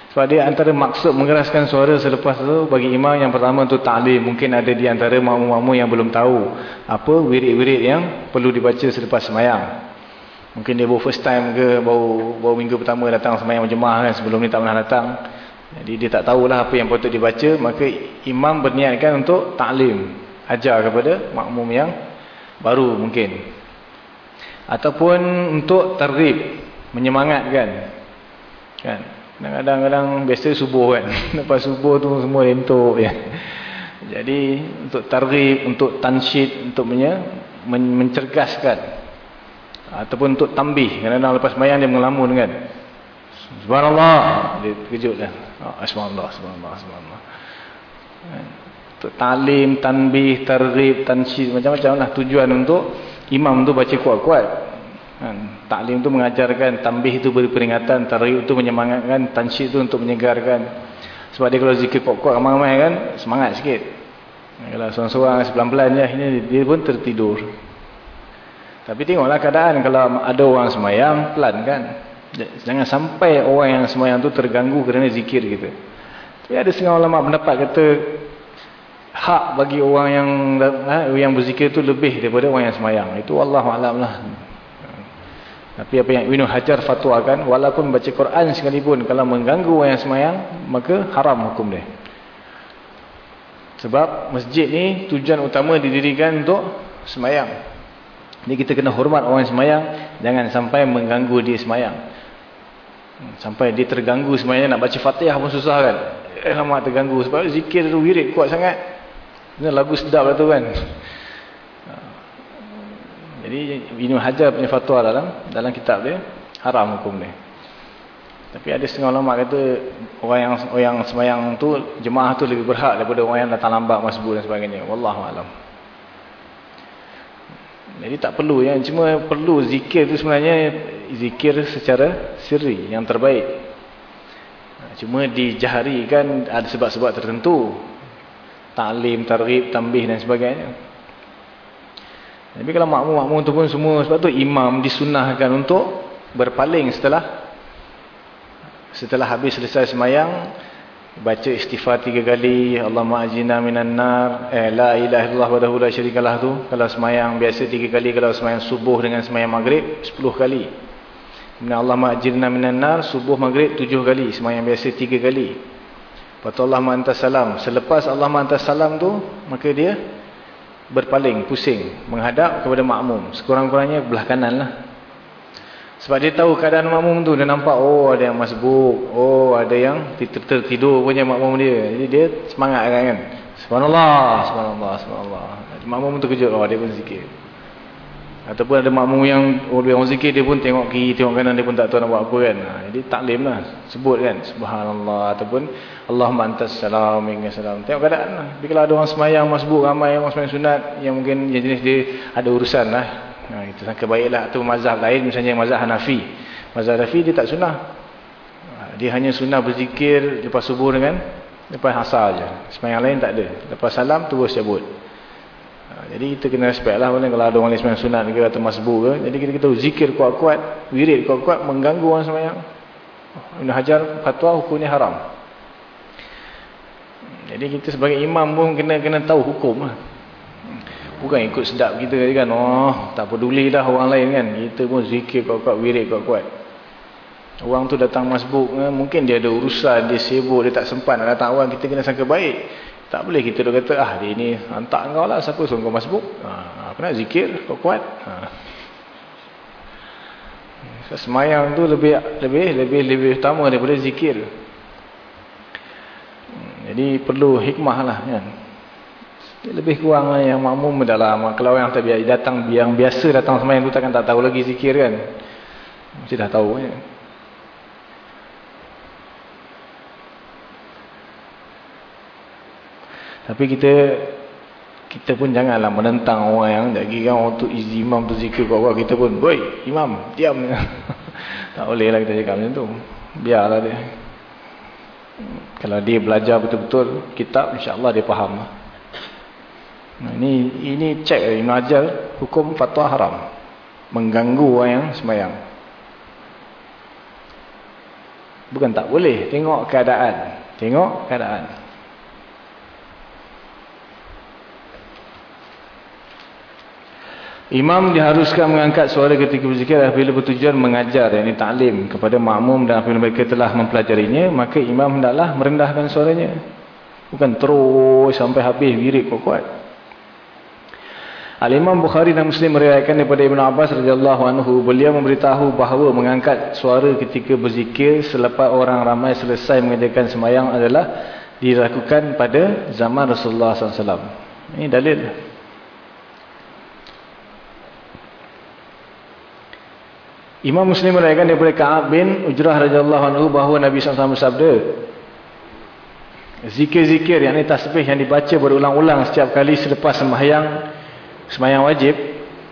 Sebab dia antara maksud mengeraskan suara selepas tu bagi imam yang pertama untuk ta'lim. Mungkin ada di antara makmum-makmum yang belum tahu apa wirid-wirid yang perlu dibaca selepas semayang. Mungkin dia baru first time ke, baru, baru minggu pertama datang semayang jemaah kan, sebelum ni tak pernah datang. Jadi dia tak tahulah apa yang patut dibaca, maka imam berniatkan untuk taklim, ajar kepada makmum yang baru mungkin. Ataupun untuk targhib, menyemangatkan. Kan? Kadang-kadang biasa subuh kan. [LAUGHS] Lepas subuh tu semua lentuk ya. Jadi untuk targhib, untuk tansyid, untuk mencergaskan ataupun untuk tambih kerana lepas mayang dia mengelamun kan subhanallah dia terkejut subhanallah subhanallah subhanallah. Kan? talim tanbih targhib tansyid macam-macam lah tujuan untuk imam tu baca kuat-kuat. Kan? Taklim tu mengajarkan tambih itu beri peringatan targhib itu menyemangatkan tansyid itu untuk menyegarkan. Sebab dia kalau zikir kuat-kuat ramai-ramai kan semangat sikit. Kalau seorang-seorang sebelah-belah je dia pun tertidur. Tapi tengoklah keadaan kalau ada orang semayang, pelan kan. Jangan sampai orang yang semayang tu terganggu kerana zikir kita. Tapi ada setengah ulama pendapat kata hak bagi orang yang ha, yang berzikir tu lebih daripada orang yang semayang. Itu Allah alam lah. Tapi apa yang Ibn Hajar fatwakan, walaupun baca Quran sekalipun, kalau mengganggu orang yang semayang, maka haram hukum dia. Sebab masjid ni tujuan utama didirikan untuk semayang. Ni kita kena hormat orang yang semayang. Jangan sampai mengganggu dia semayang. Sampai dia terganggu semayang. Nak baca fatihah pun susah kan. Eh lama terganggu. Sebab zikir tu wirid kuat sangat. Ini lagu sedap lah tu kan. Jadi Ibn Hajar punya fatwa dalam dalam kitab dia. Haram hukum dia. Tapi ada setengah ulama kata orang yang orang yang semayang tu jemaah tu lebih berhak daripada orang yang datang lambat masbuk dan sebagainya. Wallahu alam. Jadi tak perlu yang cuma perlu zikir tu sebenarnya zikir secara siri yang terbaik. Cuma dijahari kan ada sebab-sebab tertentu. Taklim, targhib, tambih dan sebagainya. Tapi kalau makmum-makmum tu pun semua sebab tu imam disunahkan untuk berpaling setelah setelah habis selesai semayang baca istighfar tiga kali Allahumma ajina minan nar eh la ilaha illallah wahdahu la syarikalah tu kalau semayang biasa tiga kali kalau semayang subuh dengan semayang maghrib sepuluh kali kemudian Allahumma ajina minan nar subuh maghrib tujuh kali semayang biasa tiga kali lepas tu Allahumma antas salam selepas Allahumma antas salam tu maka dia berpaling pusing menghadap kepada makmum sekurang-kurangnya belah kanan lah sebab dia tahu keadaan makmum tu. Dia nampak, oh ada yang masbuk. Oh ada yang tertidur punya makmum dia. Jadi dia semangat kan. kan? Subhanallah. Subhanallah. Subhanallah. Makmum tu kejut. Oh dia pun zikir. Ataupun ada makmum yang oh, orang zikir. Dia pun tengok kiri, tengok kanan. Dia pun tak tahu nak buat apa kan. Ha, jadi taklim lah. Sebut kan. Subhanallah. Ataupun Allah mantas salam. salam. Tengok keadaan lah. Tapi kalau ada orang semayang masbuk. Ramai orang semayang sunat. Yang mungkin jenis dia ada urusan lah. Ha, itu sangka baiklah atau mazhab lain misalnya mazhab Hanafi. Mazhab Hanafi dia tak sunnah. Ha, dia hanya sunnah berzikir lepas subuh dengan lepas asar aja. Sembahyang lain tak ada. Lepas salam terus cabut. Ha, jadi kita kena respect lah kalau ada orang sembahyang sunat ke atau masbuk ke. Jadi kita kita zikir kuat-kuat, wirid kuat-kuat mengganggu orang sembahyang. Ibn Hajar fatwa hukumnya haram. Jadi kita sebagai imam pun kena kena tahu hukum lah. Bukan ikut sedap kita kan. Oh, tak peduli dah orang lain kan. Kita pun zikir kuat-kuat, wirid kuat-kuat. Orang tu datang masbuk. Eh, mungkin dia ada urusan, dia sibuk, dia tak sempat nak datang orang. Kita kena sangka baik. Tak boleh kita dah kata, ah dia ni hantar kau lah. Siapa suruh kau masbuk? Ha, apa nak zikir kuat-kuat. Ha. Semayang tu lebih lebih lebih lebih utama daripada zikir. Jadi perlu hikmah lah kan. Lebih kurang lah yang makmum dalam. Kalau yang tak biasa datang, yang biasa datang semayang tu takkan tak tahu lagi zikir kan. Mesti dah tahu kan. Tapi kita kita pun janganlah menentang orang yang jadi kan orang tu izi imam tu zikir orang kita pun. Boy imam diam. [LAUGHS] Tak boleh lah kita cakap macam tu. Biarlah dia. Kalau dia belajar betul-betul kitab insyaAllah dia faham. Nah, ini ini cek Ibn Hajar hukum fatwa haram. Mengganggu orang yang semayang bukan tak boleh tengok keadaan. Tengok keadaan Imam diharuskan mengangkat suara ketika berzikir apabila bertujuan mengajar, yakni taklim kepada makmum dan apabila mereka telah mempelajarinya, maka imam hendaklah merendahkan suaranya. Bukan terus sampai habis wirid kuat-kuat. Al-Imam Bukhari dan Muslim meriwayatkan daripada Ibn Abbas radhiyallahu anhu, beliau memberitahu bahawa mengangkat suara ketika berzikir selepas orang ramai selesai mengerjakan semayang adalah dilakukan pada zaman Rasulullah SAW. Ini dalil. Imam Muslim merayakan daripada Ka'ab bin Ujrah radhiyallahu anhu bahawa Nabi SAW bersabda Zikir-zikir yang tasbih yang dibaca berulang-ulang setiap kali selepas sembahyang sembahyang wajib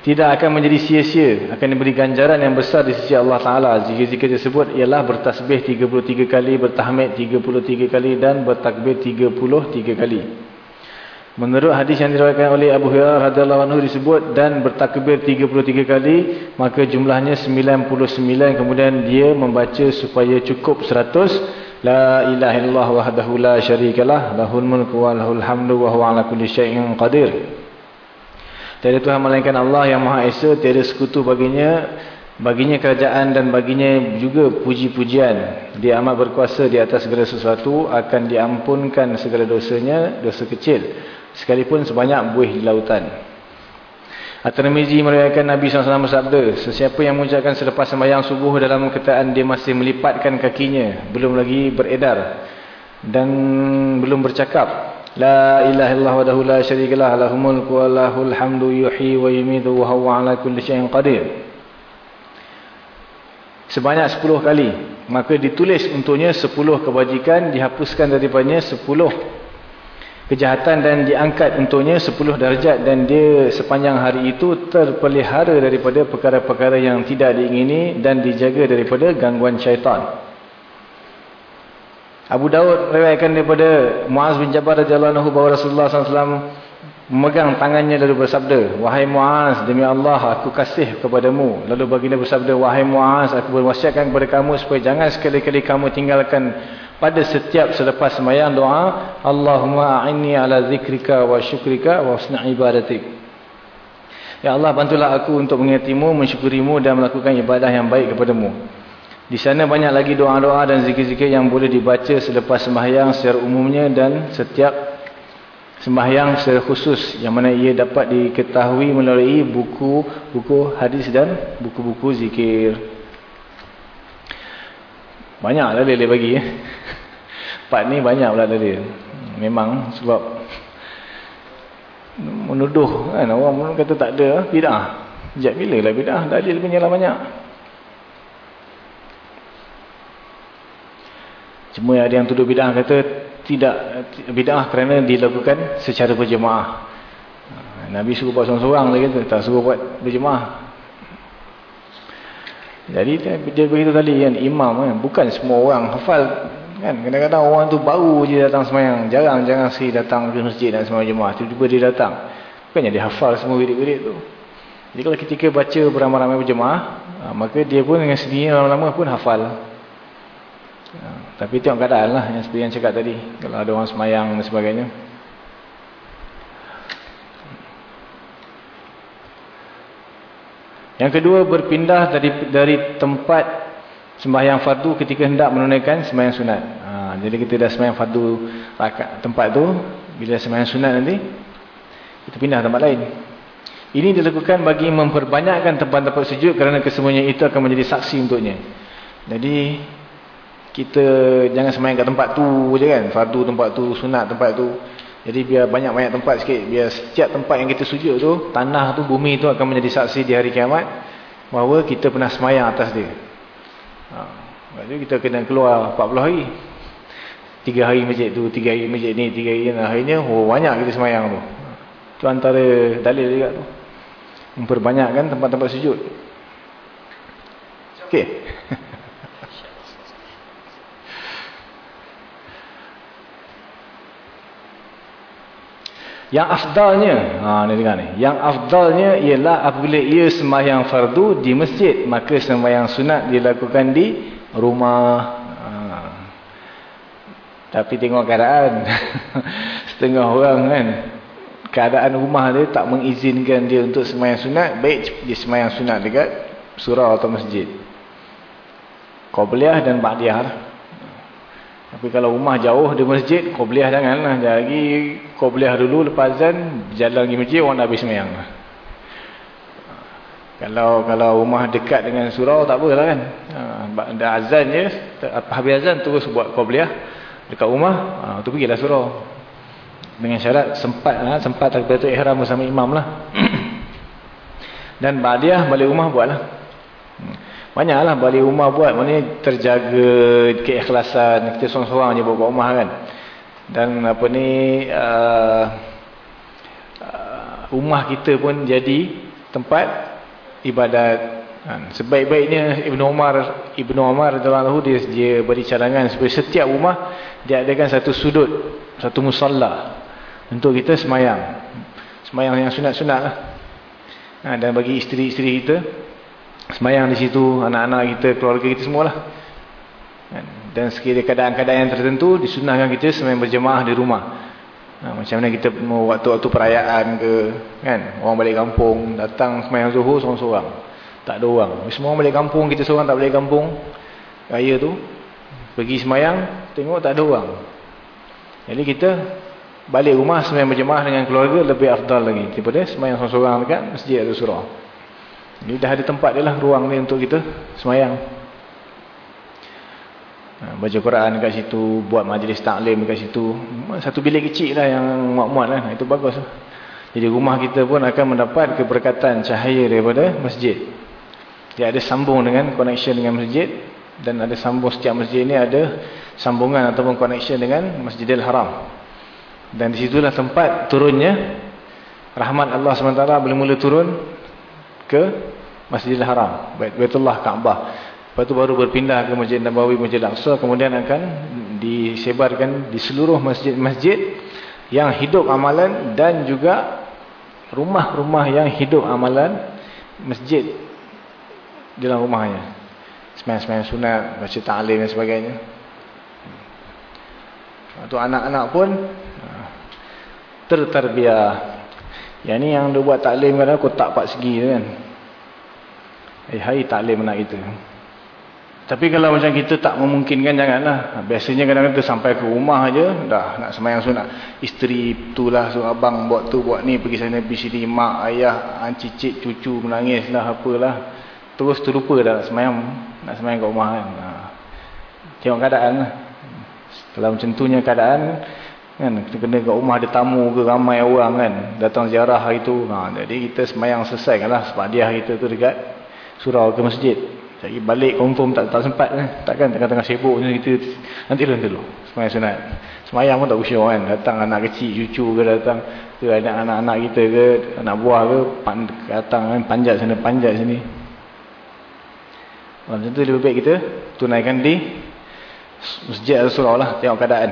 tidak akan menjadi sia-sia akan diberi ganjaran yang besar di sisi Allah Taala. Zikir-zikir tersebut ialah bertasbih 33 kali, bertahmid 33 kali dan bertakbir 33 kali. Menurut hadis yang diriwayatkan oleh Abu Hurairah radhiyallahu anhu disebut dan bertakbir 33 kali, maka jumlahnya 99 kemudian dia membaca supaya cukup 100 La ilaha illallah wahdahu la syarikalah lahul mulku wa lahul hamdu wa huwa ala kulli syai'in qadir. Tiada Tuhan melainkan Allah yang Maha Esa, tiada sekutu baginya, baginya kerajaan dan baginya juga puji-pujian. Dia amat berkuasa di atas segala sesuatu, akan diampunkan segala dosanya, dosa kecil sekalipun sebanyak buih di lautan. At-Tirmizi meriwayatkan Nabi SAW bersabda, sesiapa yang mengucapkan selepas sembahyang subuh dalam keadaan dia masih melipatkan kakinya, belum lagi beredar dan belum bercakap, La ilaha illallah wahdahu la syarikalah lahul mulku wa lahul hamdu yuhyi wa yumiitu wa huwa ala kulli syai'in qadir. Sebanyak 10 kali, maka ditulis untuknya 10 kebajikan, dihapuskan daripadanya 10 kejahatan dan diangkat untuknya 10 darjat dan dia sepanjang hari itu terpelihara daripada perkara-perkara yang tidak diingini dan dijaga daripada gangguan syaitan. Abu Daud riwayatkan daripada Muaz bin Jabal radhiyallahu anhu bahawa Rasulullah SAW memegang tangannya lalu bersabda, "Wahai Muaz, demi Allah aku kasih kepadamu." Lalu baginda bersabda, "Wahai Muaz, aku berwasiatkan kepada kamu supaya jangan sekali-kali kamu tinggalkan pada setiap selepas sembahyang doa Allahumma a'inni ala zikrika wa syukrika wa husni ibadatik. Ya Allah bantulah aku untuk mengingatimu mensyukurimu dan melakukan ibadah yang baik kepadamu. Di sana banyak lagi doa-doa dan zikir-zikir yang boleh dibaca selepas sembahyang secara umumnya dan setiap sembahyang secara khusus yang mana ia dapat diketahui melalui buku-buku hadis dan buku-buku zikir banyak lah dia bagi. Part ni banyak pula dia. Memang sebab menuduh kan orang kata tak ada bidah. Sejak bila lah bidah? Dalil punya lah banyak. Cuma ada yang tuduh bidah kata tidak bidah kerana dilakukan secara berjemaah. Nabi suruh buat seorang-seorang lagi tu, tak suruh buat berjemaah. Jadi dia beritahu tadi kan imam kan bukan semua orang hafal kan. Kadang-kadang orang tu baru je datang semayang. Jarang-jarang sekali datang ke masjid dan semayang jemaah tiba-tiba dia datang. Bukannya dia hafal semua wirid-wirid tu. Jadi kalau ketika baca beramai-ramai berjemaah ha, maka dia pun dengan sendirinya lama-lama pun hafal. Ha, tapi tengok keadaan lah yang seperti yang cakap tadi. Kalau ada orang semayang dan sebagainya Yang kedua berpindah dari dari tempat sembahyang fardu ketika hendak menunaikan sembahyang sunat. Ha, jadi kita dah sembahyang fardu tempat tu, bila sembahyang sunat nanti kita pindah tempat lain. Ini dilakukan bagi memperbanyakkan tempat-tempat sujud kerana kesemuanya itu akan menjadi saksi untuknya. Jadi kita jangan semayang kat tempat tu je kan. Fardu tempat tu, sunat tempat tu. Jadi biar banyak-banyak tempat sikit. Biar setiap tempat yang kita sujud tu, tanah tu, bumi tu akan menjadi saksi di hari kiamat. Bahawa kita pernah semayang atas dia. Ha. Lepas kita kena keluar 40 hari. 3 hari masjid tu, 3 hari masjid ni, 3 hari ni. Akhirnya, oh, banyak kita semayang tu. Itu antara dalil juga tu. Memperbanyakkan tempat-tempat sujud. Okey. [LAUGHS] Yang afdalnya, ha ni dengar ni. Yang afdalnya ialah apabila ia sembahyang fardu di masjid, maka sembahyang sunat dilakukan di rumah. Ha. Tapi tengok keadaan. [LAUGHS] Setengah orang kan keadaan rumah dia tak mengizinkan dia untuk sembahyang sunat, baik dia sembahyang sunat dekat surau atau masjid. Qabliyah dan ba'diyah. Tapi kalau rumah jauh di masjid, Qobliyah janganlah. Jadi Qobliyah dulu lepas zan, jalan pergi masjid, orang dah habis semayang. Kalau kalau rumah dekat dengan surau, tak apalah kan. Ha, dah azan je, habis azan terus buat Qobliyah dekat rumah, ha, tu pergilah surau. Dengan syarat sempat ha, sempat takbiratul ihram bersama imam lah. [CLEARS THROAT] Dan Ba'diyah balik rumah buatlah. Banyaklah balik rumah buat. Mana terjaga keikhlasan. Kita seorang-seorang je buat rumah kan. Dan apa ni. Uh, uh, rumah kita pun jadi tempat ibadat. Kan. Sebaik-baiknya Ibn Umar. Ibn Umar dia, dia beri cadangan. Supaya setiap rumah dia adakan satu sudut. Satu musalla. Untuk kita semayang. Semayang yang sunat-sunat lah. Ha, dan bagi isteri-isteri kita semayang di situ, anak-anak kita, keluarga kita semualah. Dan sekiranya keadaan-keadaan yang tertentu, disunahkan kita semayang berjemaah di rumah. Ha, macam mana kita waktu-waktu perayaan ke, kan? Orang balik kampung, datang semayang zuhur seorang-seorang. Tak ada orang. Semua orang balik kampung, kita seorang tak balik kampung. Raya tu, pergi semayang, tengok tak ada orang. Jadi kita balik rumah semayang berjemaah dengan keluarga lebih afdal lagi. Daripada semayang seorang-seorang dekat masjid atau surah. Ini dah ada tempat dia lah ruang ni untuk kita semayang. Ha, baca Quran dekat situ, buat majlis taklim dekat situ. Satu bilik kecil lah yang muat-muat lah. Itu bagus lah. Jadi rumah kita pun akan mendapat keberkatan cahaya daripada masjid. Dia ada sambung dengan connection dengan masjid. Dan ada sambung setiap masjid ni ada sambungan ataupun connection dengan Masjidil Haram. Dan disitulah tempat turunnya rahmat Allah SWT boleh mula turun ke Masjidil Haram, Baitullah Kaabah. Lepas itu baru berpindah ke Masjid Nabawi, Masjid Al-Aqsa, kemudian akan disebarkan di seluruh masjid-masjid yang hidup amalan dan juga rumah-rumah yang hidup amalan masjid dalam rumahnya. Semayang-semayang sunat, baca ta'lim dan sebagainya. Itu anak-anak pun terterbiah yang ni yang dia buat taklim kan aku tak pak segi kan. Eh hai taklim anak kita. Tapi kalau macam kita tak memungkinkan janganlah. Biasanya kadang-kadang sampai ke rumah aja dah nak semayang sunat. Isteri itulah suruh abang buat tu buat ni pergi sana pergi sini mak ayah cicit cucu menangis lah apalah. Terus terlupa dah semayang nak semayang kat rumah kan. Ha. Tengok keadaan lah. Kalau macam tu keadaan kan kita kena kat rumah ada tamu ke ramai orang kan datang ziarah hari tu. Ha, jadi kita semayang selesai kan lah sebab dia kita tu dekat surau ke masjid. Jadi balik confirm tak, tak sempat kan. Takkan tengah-tengah sibuk kita nanti lah nanti lah semayang sunat. Semayang pun tak usia kan. Datang anak kecil cucu ke datang ke anak-anak kita ke anak buah ke pan, datang kan panjat sana panjat sini. Macam tu lebih baik kita tunaikan di masjid atau surau lah tengok keadaan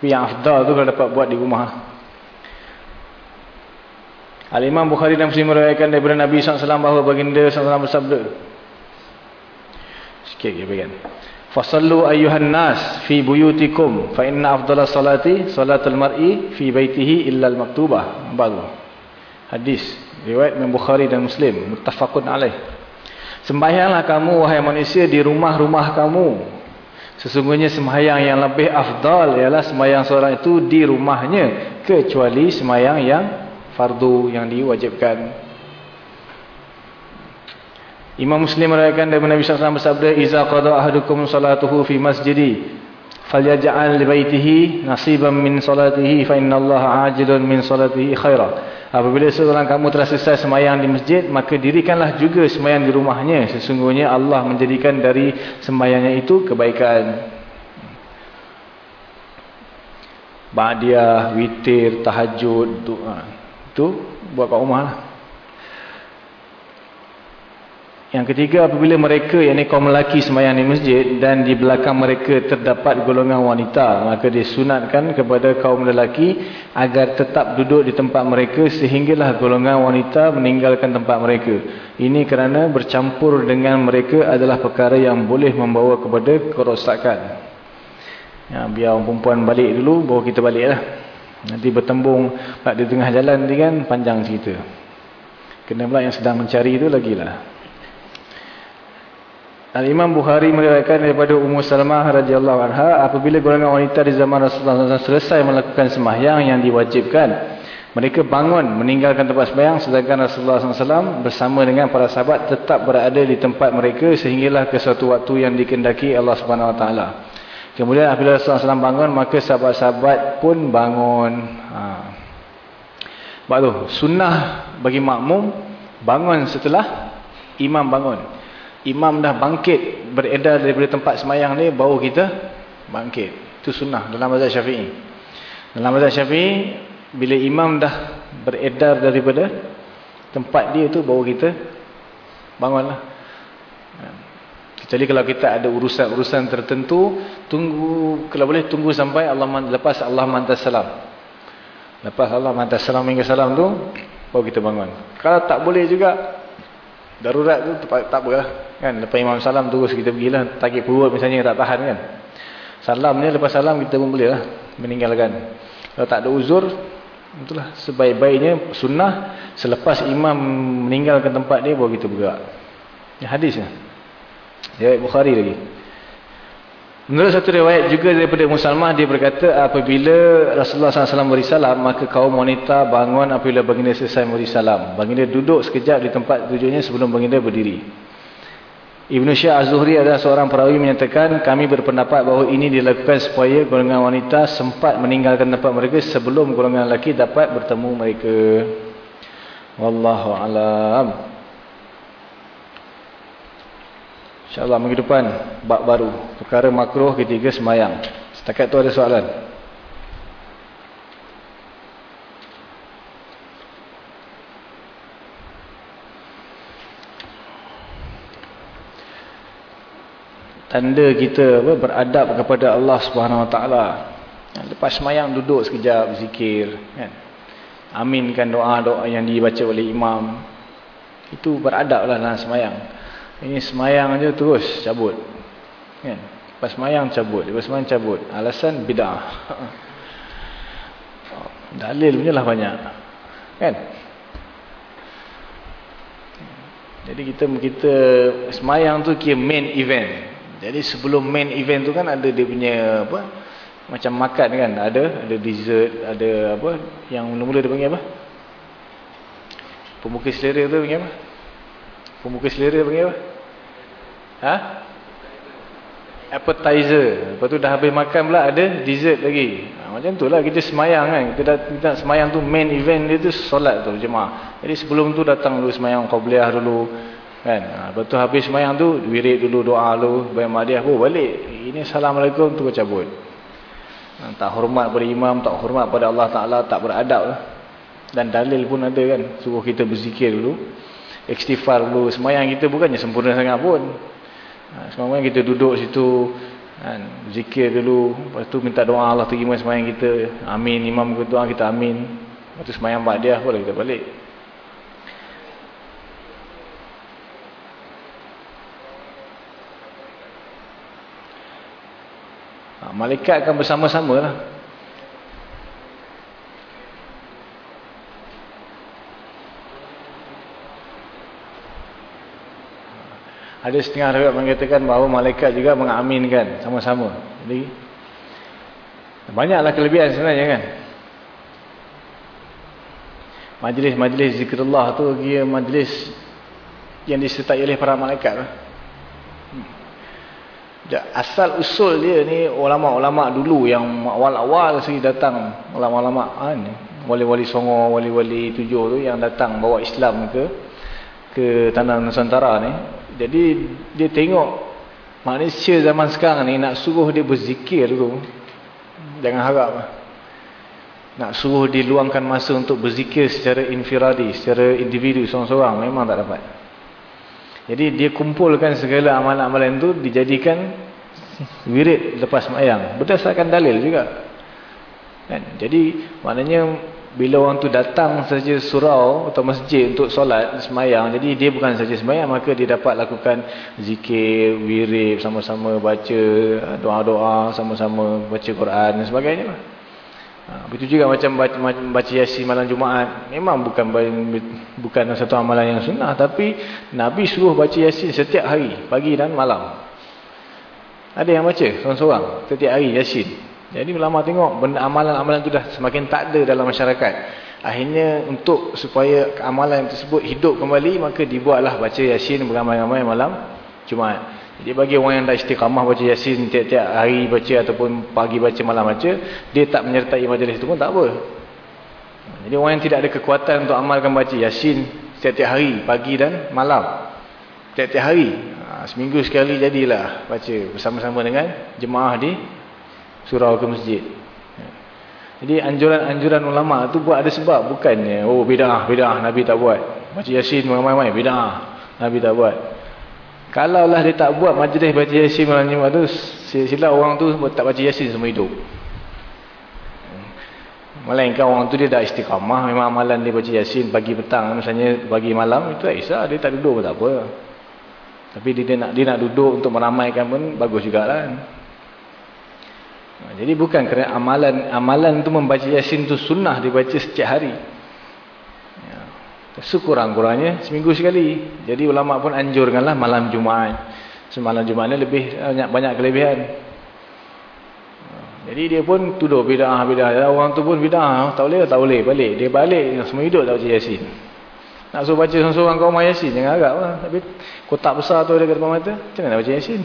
tapi yang afdal tu kalau dapat buat di rumah. Al-Imam Bukhari dan Muslim meriwayatkan daripada Nabi SAW bahawa baginda SAW bersabda. Sikit dia bagian. Fasallu ayyuhan nas fi buyutikum fa inna afdala salati salatul mar'i fi baitihi illa al-maktubah. Baru. Hadis riwayat Imam Bukhari dan Muslim muttafaqun alaih. Sembahyanglah kamu wahai manusia di rumah-rumah kamu Sesungguhnya semayang yang lebih afdal ialah semayang seorang itu di rumahnya. Kecuali semayang yang fardu yang diwajibkan. Imam Muslim meriwayatkan dari Nabi wasallam bersabda iza qada ahadukum salatuhu fi masjidi falyaj'al li baitihi nasiban min salatihi fa innallaha ajilun min salatihi khaira apabila seorang kamu telah selesai sembahyang di masjid maka dirikanlah juga sembahyang di rumahnya. Sesungguhnya Allah menjadikan dari sembahyangnya itu kebaikan. Ba'diyah witir tahajud doa itu buat kat rumah lah yang ketiga apabila mereka yang ini kaum lelaki semayang di masjid dan di belakang mereka terdapat golongan wanita maka disunatkan kepada kaum lelaki agar tetap duduk di tempat mereka sehinggalah golongan wanita meninggalkan tempat mereka. Ini kerana bercampur dengan mereka adalah perkara yang boleh membawa kepada kerosakan. Ya, biar orang perempuan balik dulu baru kita balik lah. Nanti bertembung di tengah jalan ni kan panjang cerita. Kena pula yang sedang mencari itu lagi lah. Al-Imam Bukhari meriwayatkan daripada Ummu Salamah radhiyallahu anha apabila golongan wanita di zaman Rasulullah SAW selesai melakukan sembahyang yang diwajibkan mereka bangun meninggalkan tempat sembahyang sedangkan Rasulullah SAW bersama dengan para sahabat tetap berada di tempat mereka sehinggalah ke suatu waktu yang dikendaki Allah Subhanahu Wa Taala. Kemudian apabila Rasulullah SAW bangun maka sahabat-sahabat pun bangun. Ha. Tu sunnah bagi makmum bangun setelah imam bangun imam dah bangkit beredar daripada tempat semayang ni baru kita bangkit. Itu sunnah dalam mazhab syafi'i. Dalam mazhab syafi'i bila imam dah beredar daripada tempat dia tu baru kita bangunlah. Kecuali kalau kita ada urusan-urusan tertentu tunggu kalau boleh tunggu sampai Allah lepas Allah mantas salam. Lepas Allah mantas salam hingga salam tu baru kita bangun. Kalau tak boleh juga darurat tu tak, tak apa lah. Kan lepas imam salam terus kita pergilah takik perut misalnya tak tahan kan. Salam ni lepas salam kita pun boleh lah meninggalkan. Kalau tak ada uzur itulah sebaik-baiknya sunnah. Selepas imam meninggalkan tempat dia baru kita bergerak. Ini hadis ya ya Bukhari lagi Menurut satu riwayat juga daripada Musalmah dia berkata apabila Rasulullah SAW beri salam maka kaum wanita bangun apabila baginda selesai beri salam. Baginda duduk sekejap di tempat tujuannya sebelum baginda berdiri. Ibn Syah Az-Zuhri adalah seorang perawi menyatakan kami berpendapat bahawa ini dilakukan supaya golongan wanita sempat meninggalkan tempat mereka sebelum golongan lelaki dapat bertemu mereka. Wallahu alam. InsyaAllah minggu depan bab baru. Perkara makruh ketiga semayang. Setakat tu ada soalan. Tanda kita apa, beradab kepada Allah Subhanahu Taala. Lepas semayang duduk sekejap zikir. Kan? Aminkan doa-doa yang dibaca oleh imam. Itu beradab lah dalam semayang. Ini semayang aja terus cabut. Kan? Lepas semayang cabut. Lepas semayang cabut. Alasan bid'ah. [LAUGHS] Dalil punya lah banyak. Kan? Jadi kita kita semayang tu kira main event. Jadi sebelum main event tu kan ada dia punya apa? Macam makan kan. Ada. Ada dessert. Ada apa? Yang mula-mula dia panggil apa? Pemuka selera tu panggil apa? Pemuka selera panggil apa? Ha? Appetizer. Lepas tu dah habis makan pula ada dessert lagi. Ha, macam tu lah kita semayang kan. Kita dah kita semayang tu main event dia tu solat tu jemaah. Jadi sebelum tu datang dulu semayang qabliyah dulu. Kan? Ha, lepas tu habis semayang tu wirid dulu doa dulu. Bayang madiah pun balik. Ini assalamualaikum tu cabut. Ha, tak hormat pada imam, tak hormat pada Allah Ta'ala, tak beradab lah. Dan dalil pun ada kan. Suruh kita berzikir dulu istighfar dulu semayang kita bukannya sempurna sangat pun ha, semayang kita duduk situ kan, zikir dulu. Lepas tu minta doa Allah terima semayang kita. Amin imam kita doa kita amin. Lepas tu semayang dia boleh kita balik. Ha, malaikat akan bersama-sama lah Ada setengah riwayat mengatakan bahawa malaikat juga mengaminkan sama-sama. Jadi banyaklah kelebihan sebenarnya kan. Majlis-majlis zikrullah tu dia majlis yang disertai oleh para malaikat. Hmm. Asal usul dia ni ulama-ulama dulu yang awal-awal sekali datang ulama-ulama ha, wali-wali songo, wali-wali tujuh tu yang datang bawa Islam ke ke tanah Nusantara ni. Jadi dia tengok manusia zaman sekarang ni nak suruh dia berzikir tu jangan harap nak suruh diluangkan masa untuk berzikir secara infiradi, secara individu seorang-seorang memang tak dapat. Jadi dia kumpulkan segala amalan-amalan itu dijadikan wirid lepas semayang. Berdasarkan dalil juga. Kan? Jadi maknanya bila orang tu datang saja surau atau masjid untuk solat semayang, jadi dia bukan saja semayang, maka dia dapat lakukan zikir, wirid, sama-sama baca doa-doa, sama-sama baca Quran dan sebagainya. Ha, begitu juga macam baca, baca yasin malam Jumaat. Memang bukan bukan satu amalan yang sunnah. Tapi Nabi suruh baca yasin setiap hari. Pagi dan malam. Ada yang baca seorang-seorang. Setiap hari yasin. Jadi ulama tengok amalan-amalan itu dah semakin tak ada dalam masyarakat. Akhirnya untuk supaya amalan tersebut hidup kembali. Maka dibuatlah baca yasin beramai-ramai malam Jumaat. Jadi bagi orang yang dah istiqamah baca yasin tiap-tiap hari baca ataupun pagi baca malam baca, dia tak menyertai majlis itu pun tak apa. Jadi orang yang tidak ada kekuatan untuk amalkan baca yasin tiap-tiap hari, pagi dan malam. Tiap-tiap hari. Ha, seminggu sekali jadilah baca bersama-sama dengan jemaah di surau ke masjid. Jadi anjuran-anjuran ulama tu buat ada sebab. Bukannya, oh bidah, bidah, Nabi tak buat. Baca yasin ramai-ramai, bidah, Nabi tak buat. Kalau lah dia tak buat majlis baca yasin malam tu, sila orang tu tak baca yasin semua hidup. Melainkan orang tu dia dah istiqamah, memang amalan dia baca yasin pagi petang, misalnya pagi malam, itu tak isah, dia tak duduk pun tak apa. Tapi dia, dia, nak, dia nak duduk untuk meramaikan pun bagus jugalah. Jadi bukan kerana amalan amalan tu membaca yasin tu sunnah dibaca setiap hari. Sekurang-kurangnya seminggu sekali. Jadi ulama pun anjurkanlah malam Jumaat. Semalam Jumaat ni lebih banyak banyak kelebihan. Jadi dia pun tuduh bidah bidah. Orang tu pun bidah, tak boleh tak boleh balik. Dia balik semua hidup tak baca Yasin. Nak suruh baca seorang-seorang kau mai Yasin jangan haraplah. Tapi kotak besar tu dekat depan mata, macam mana nak baca Yasin?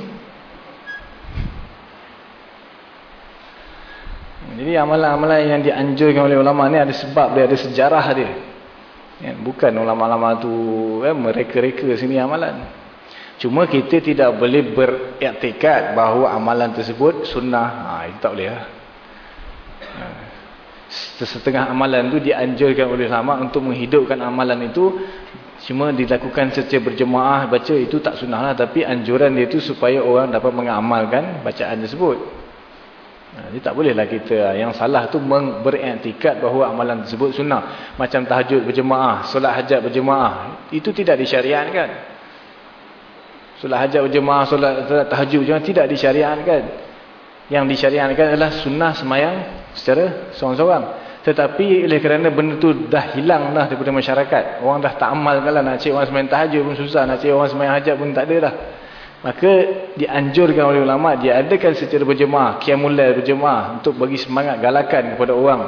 Jadi amalan-amalan yang dianjurkan oleh ulama ni ada sebab dia, ada sejarah dia. Ya, bukan ulama-ulama tu ya, mereka-reka sini amalan. Cuma kita tidak boleh beriktikad bahawa amalan tersebut sunnah. Ha, itu tak boleh. Ha. Setengah amalan tu dianjurkan oleh ulama untuk menghidupkan amalan itu. Cuma dilakukan secara berjemaah baca itu tak sunnah lah. Tapi anjuran dia itu supaya orang dapat mengamalkan bacaan tersebut. Ha, jadi tak bolehlah kita yang salah tu beriktikad bahawa amalan tersebut sunnah. Macam tahajud berjemaah, solat hajat berjemaah. Itu tidak disyariatkan. Solat hajat berjemaah, solat, solat tahajud berjemaah tidak disyariatkan. Yang disyariatkan adalah sunnah semayang secara seorang-seorang. Tetapi oleh kerana benda tu dah hilang dah daripada masyarakat. Orang dah tak amalkan lah. Nak cik orang semayang tahajud pun susah. Nak cik orang semayang hajat pun tak ada dah. Maka dianjurkan oleh ulama dia adakan secara berjemaah, qiyamul lail berjemaah untuk bagi semangat galakan kepada orang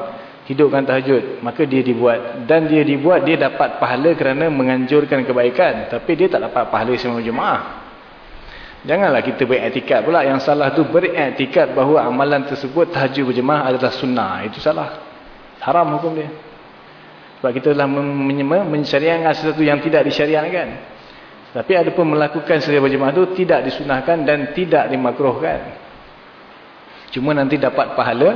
hidupkan tahajud. Maka dia dibuat dan dia dibuat dia dapat pahala kerana menganjurkan kebaikan, tapi dia tak dapat pahala semua jemaah. Janganlah kita beriktikad pula yang salah tu beriktikad bahawa amalan tersebut tahajud berjemaah adalah sunnah. Itu salah. Haram hukum dia. Sebab kita telah mensyariatkan sesuatu yang tidak disyariatkan. Tapi ada pun melakukan seria berjemaah itu tidak disunahkan dan tidak dimakruhkan. Cuma nanti dapat pahala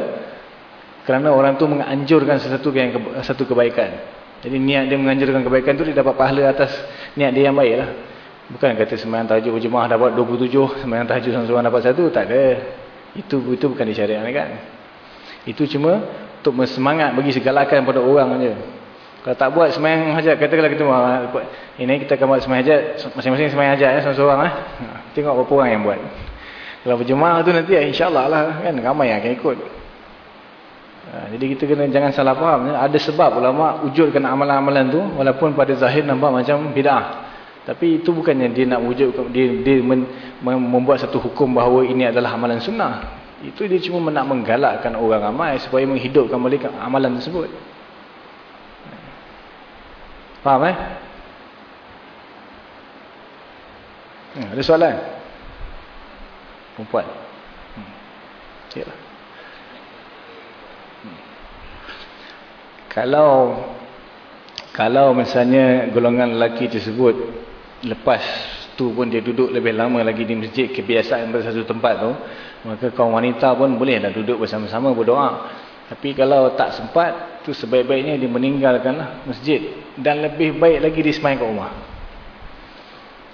kerana orang tu menganjurkan sesuatu yang satu kebaikan. Jadi niat dia menganjurkan kebaikan tu dia dapat pahala atas niat dia yang baik lah. Bukan kata sembahyang tahajud berjemaah dapat 27, sembahyang tahajud seorang dapat satu, tak ada. Itu itu bukan disyariatkan kan. Itu cuma untuk semangat bagi segalakan pada orang saja. Kalau tak buat semayang hajat, katakanlah kita buat. Ini kita akan buat semayang hajat, masing-masing semayang hajat ya, seorang-seorang. Eh. Tengok berapa orang yang buat. Kalau berjemaah tu nanti, ya, insyaAllah lah. Kan, ramai yang akan ikut. Ha, jadi kita kena jangan salah faham. Ya. Ada sebab ulama wujudkan amalan-amalan tu, walaupun pada zahir nampak macam bid'ah. Tapi itu bukannya dia nak wujud, dia, dia men, membuat satu hukum bahawa ini adalah amalan sunnah. Itu dia cuma nak menggalakkan orang ramai supaya menghidupkan balik amalan tersebut. Faham eh? Hmm, ada soalan? Perempuan. Hmm. Yalah. Hmm. Kalau kalau misalnya golongan lelaki tersebut lepas tu pun dia duduk lebih lama lagi di masjid kebiasaan pada satu tempat tu maka kaum wanita pun bolehlah duduk bersama-sama berdoa tapi kalau tak sempat tu sebaik-baiknya dia meninggalkanlah masjid. Dan lebih baik lagi di semayang kat rumah.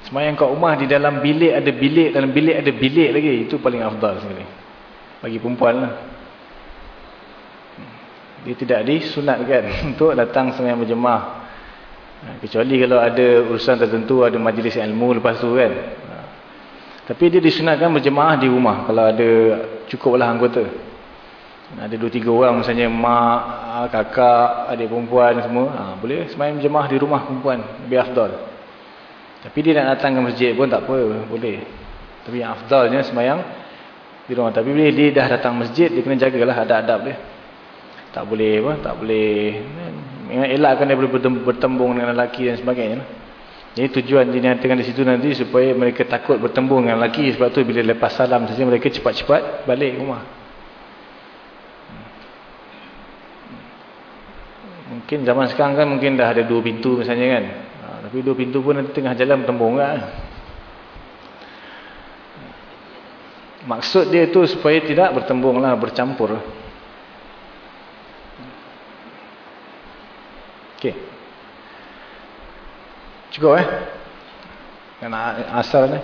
Semayang kat rumah di dalam bilik ada bilik dalam bilik ada bilik lagi. Itu paling afdal sekali. Bagi perempuan lah. Dia tidak disunatkan [LAUGHS] untuk datang semayang berjemaah. Ha, kecuali kalau ada urusan tertentu ada majlis ilmu lepas tu kan. Ha. tapi dia disunatkan berjemaah di rumah kalau ada cukuplah anggota ada dua tiga orang misalnya mak, kakak, adik perempuan semua. Ha, boleh semayang berjemaah di rumah perempuan lebih afdal. Tapi dia nak datang ke masjid pun tak apa boleh. Tapi yang afdalnya semayang di rumah. Tapi bila dia dah datang masjid dia kena jagalah adab-adab dia. Tak boleh apa tak boleh elakkan dia boleh bertembung dengan lelaki dan sebagainya jadi tujuan dinyatakan di situ nanti supaya mereka takut bertembung dengan lelaki. Sebab tu bila lepas salam saja mereka cepat-cepat balik rumah mungkin zaman sekarang kan mungkin dah ada dua pintu misalnya kan ha, tapi dua pintu pun nanti tengah jalan bertembung kan maksud dia tu supaya tidak bertembung lah bercampur Okey. Cukup eh? Kan asal ni.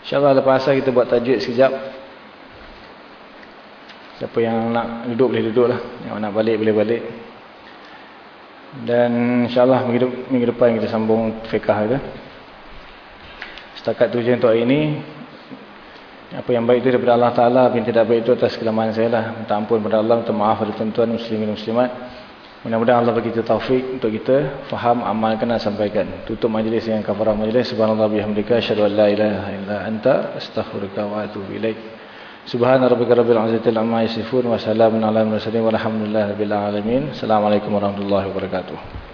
Insya-Allah lepas asal kita buat tajuk sekejap. Siapa yang nak duduk boleh duduklah. Yang nak balik boleh balik. Dan insya-Allah minggu, minggu depan kita sambung fiqh kita. Setakat tujuan untuk hari ini apa yang baik itu daripada Allah Taala, apa yang tidak baik itu atas kelemahan saya lah. Minta ampun kepada Allah, minta maaf kepada tuan-tuan muslimin muslimat. Mudah-mudahan Allah bagi kita taufik untuk kita faham, amalkan dan sampaikan. Tutup majlis yang kafarah majlis. Subhanallah bihamdika. Asyadu an la ilaha illa anta. Astaghfirullah wa atubu ilaih. Subhana rabbika rabbil azatil amma yasifun. Wassalamun ala mursalin. Walhamdulillah rabbil alamin. Assalamualaikum warahmatullahi wabarakatuh.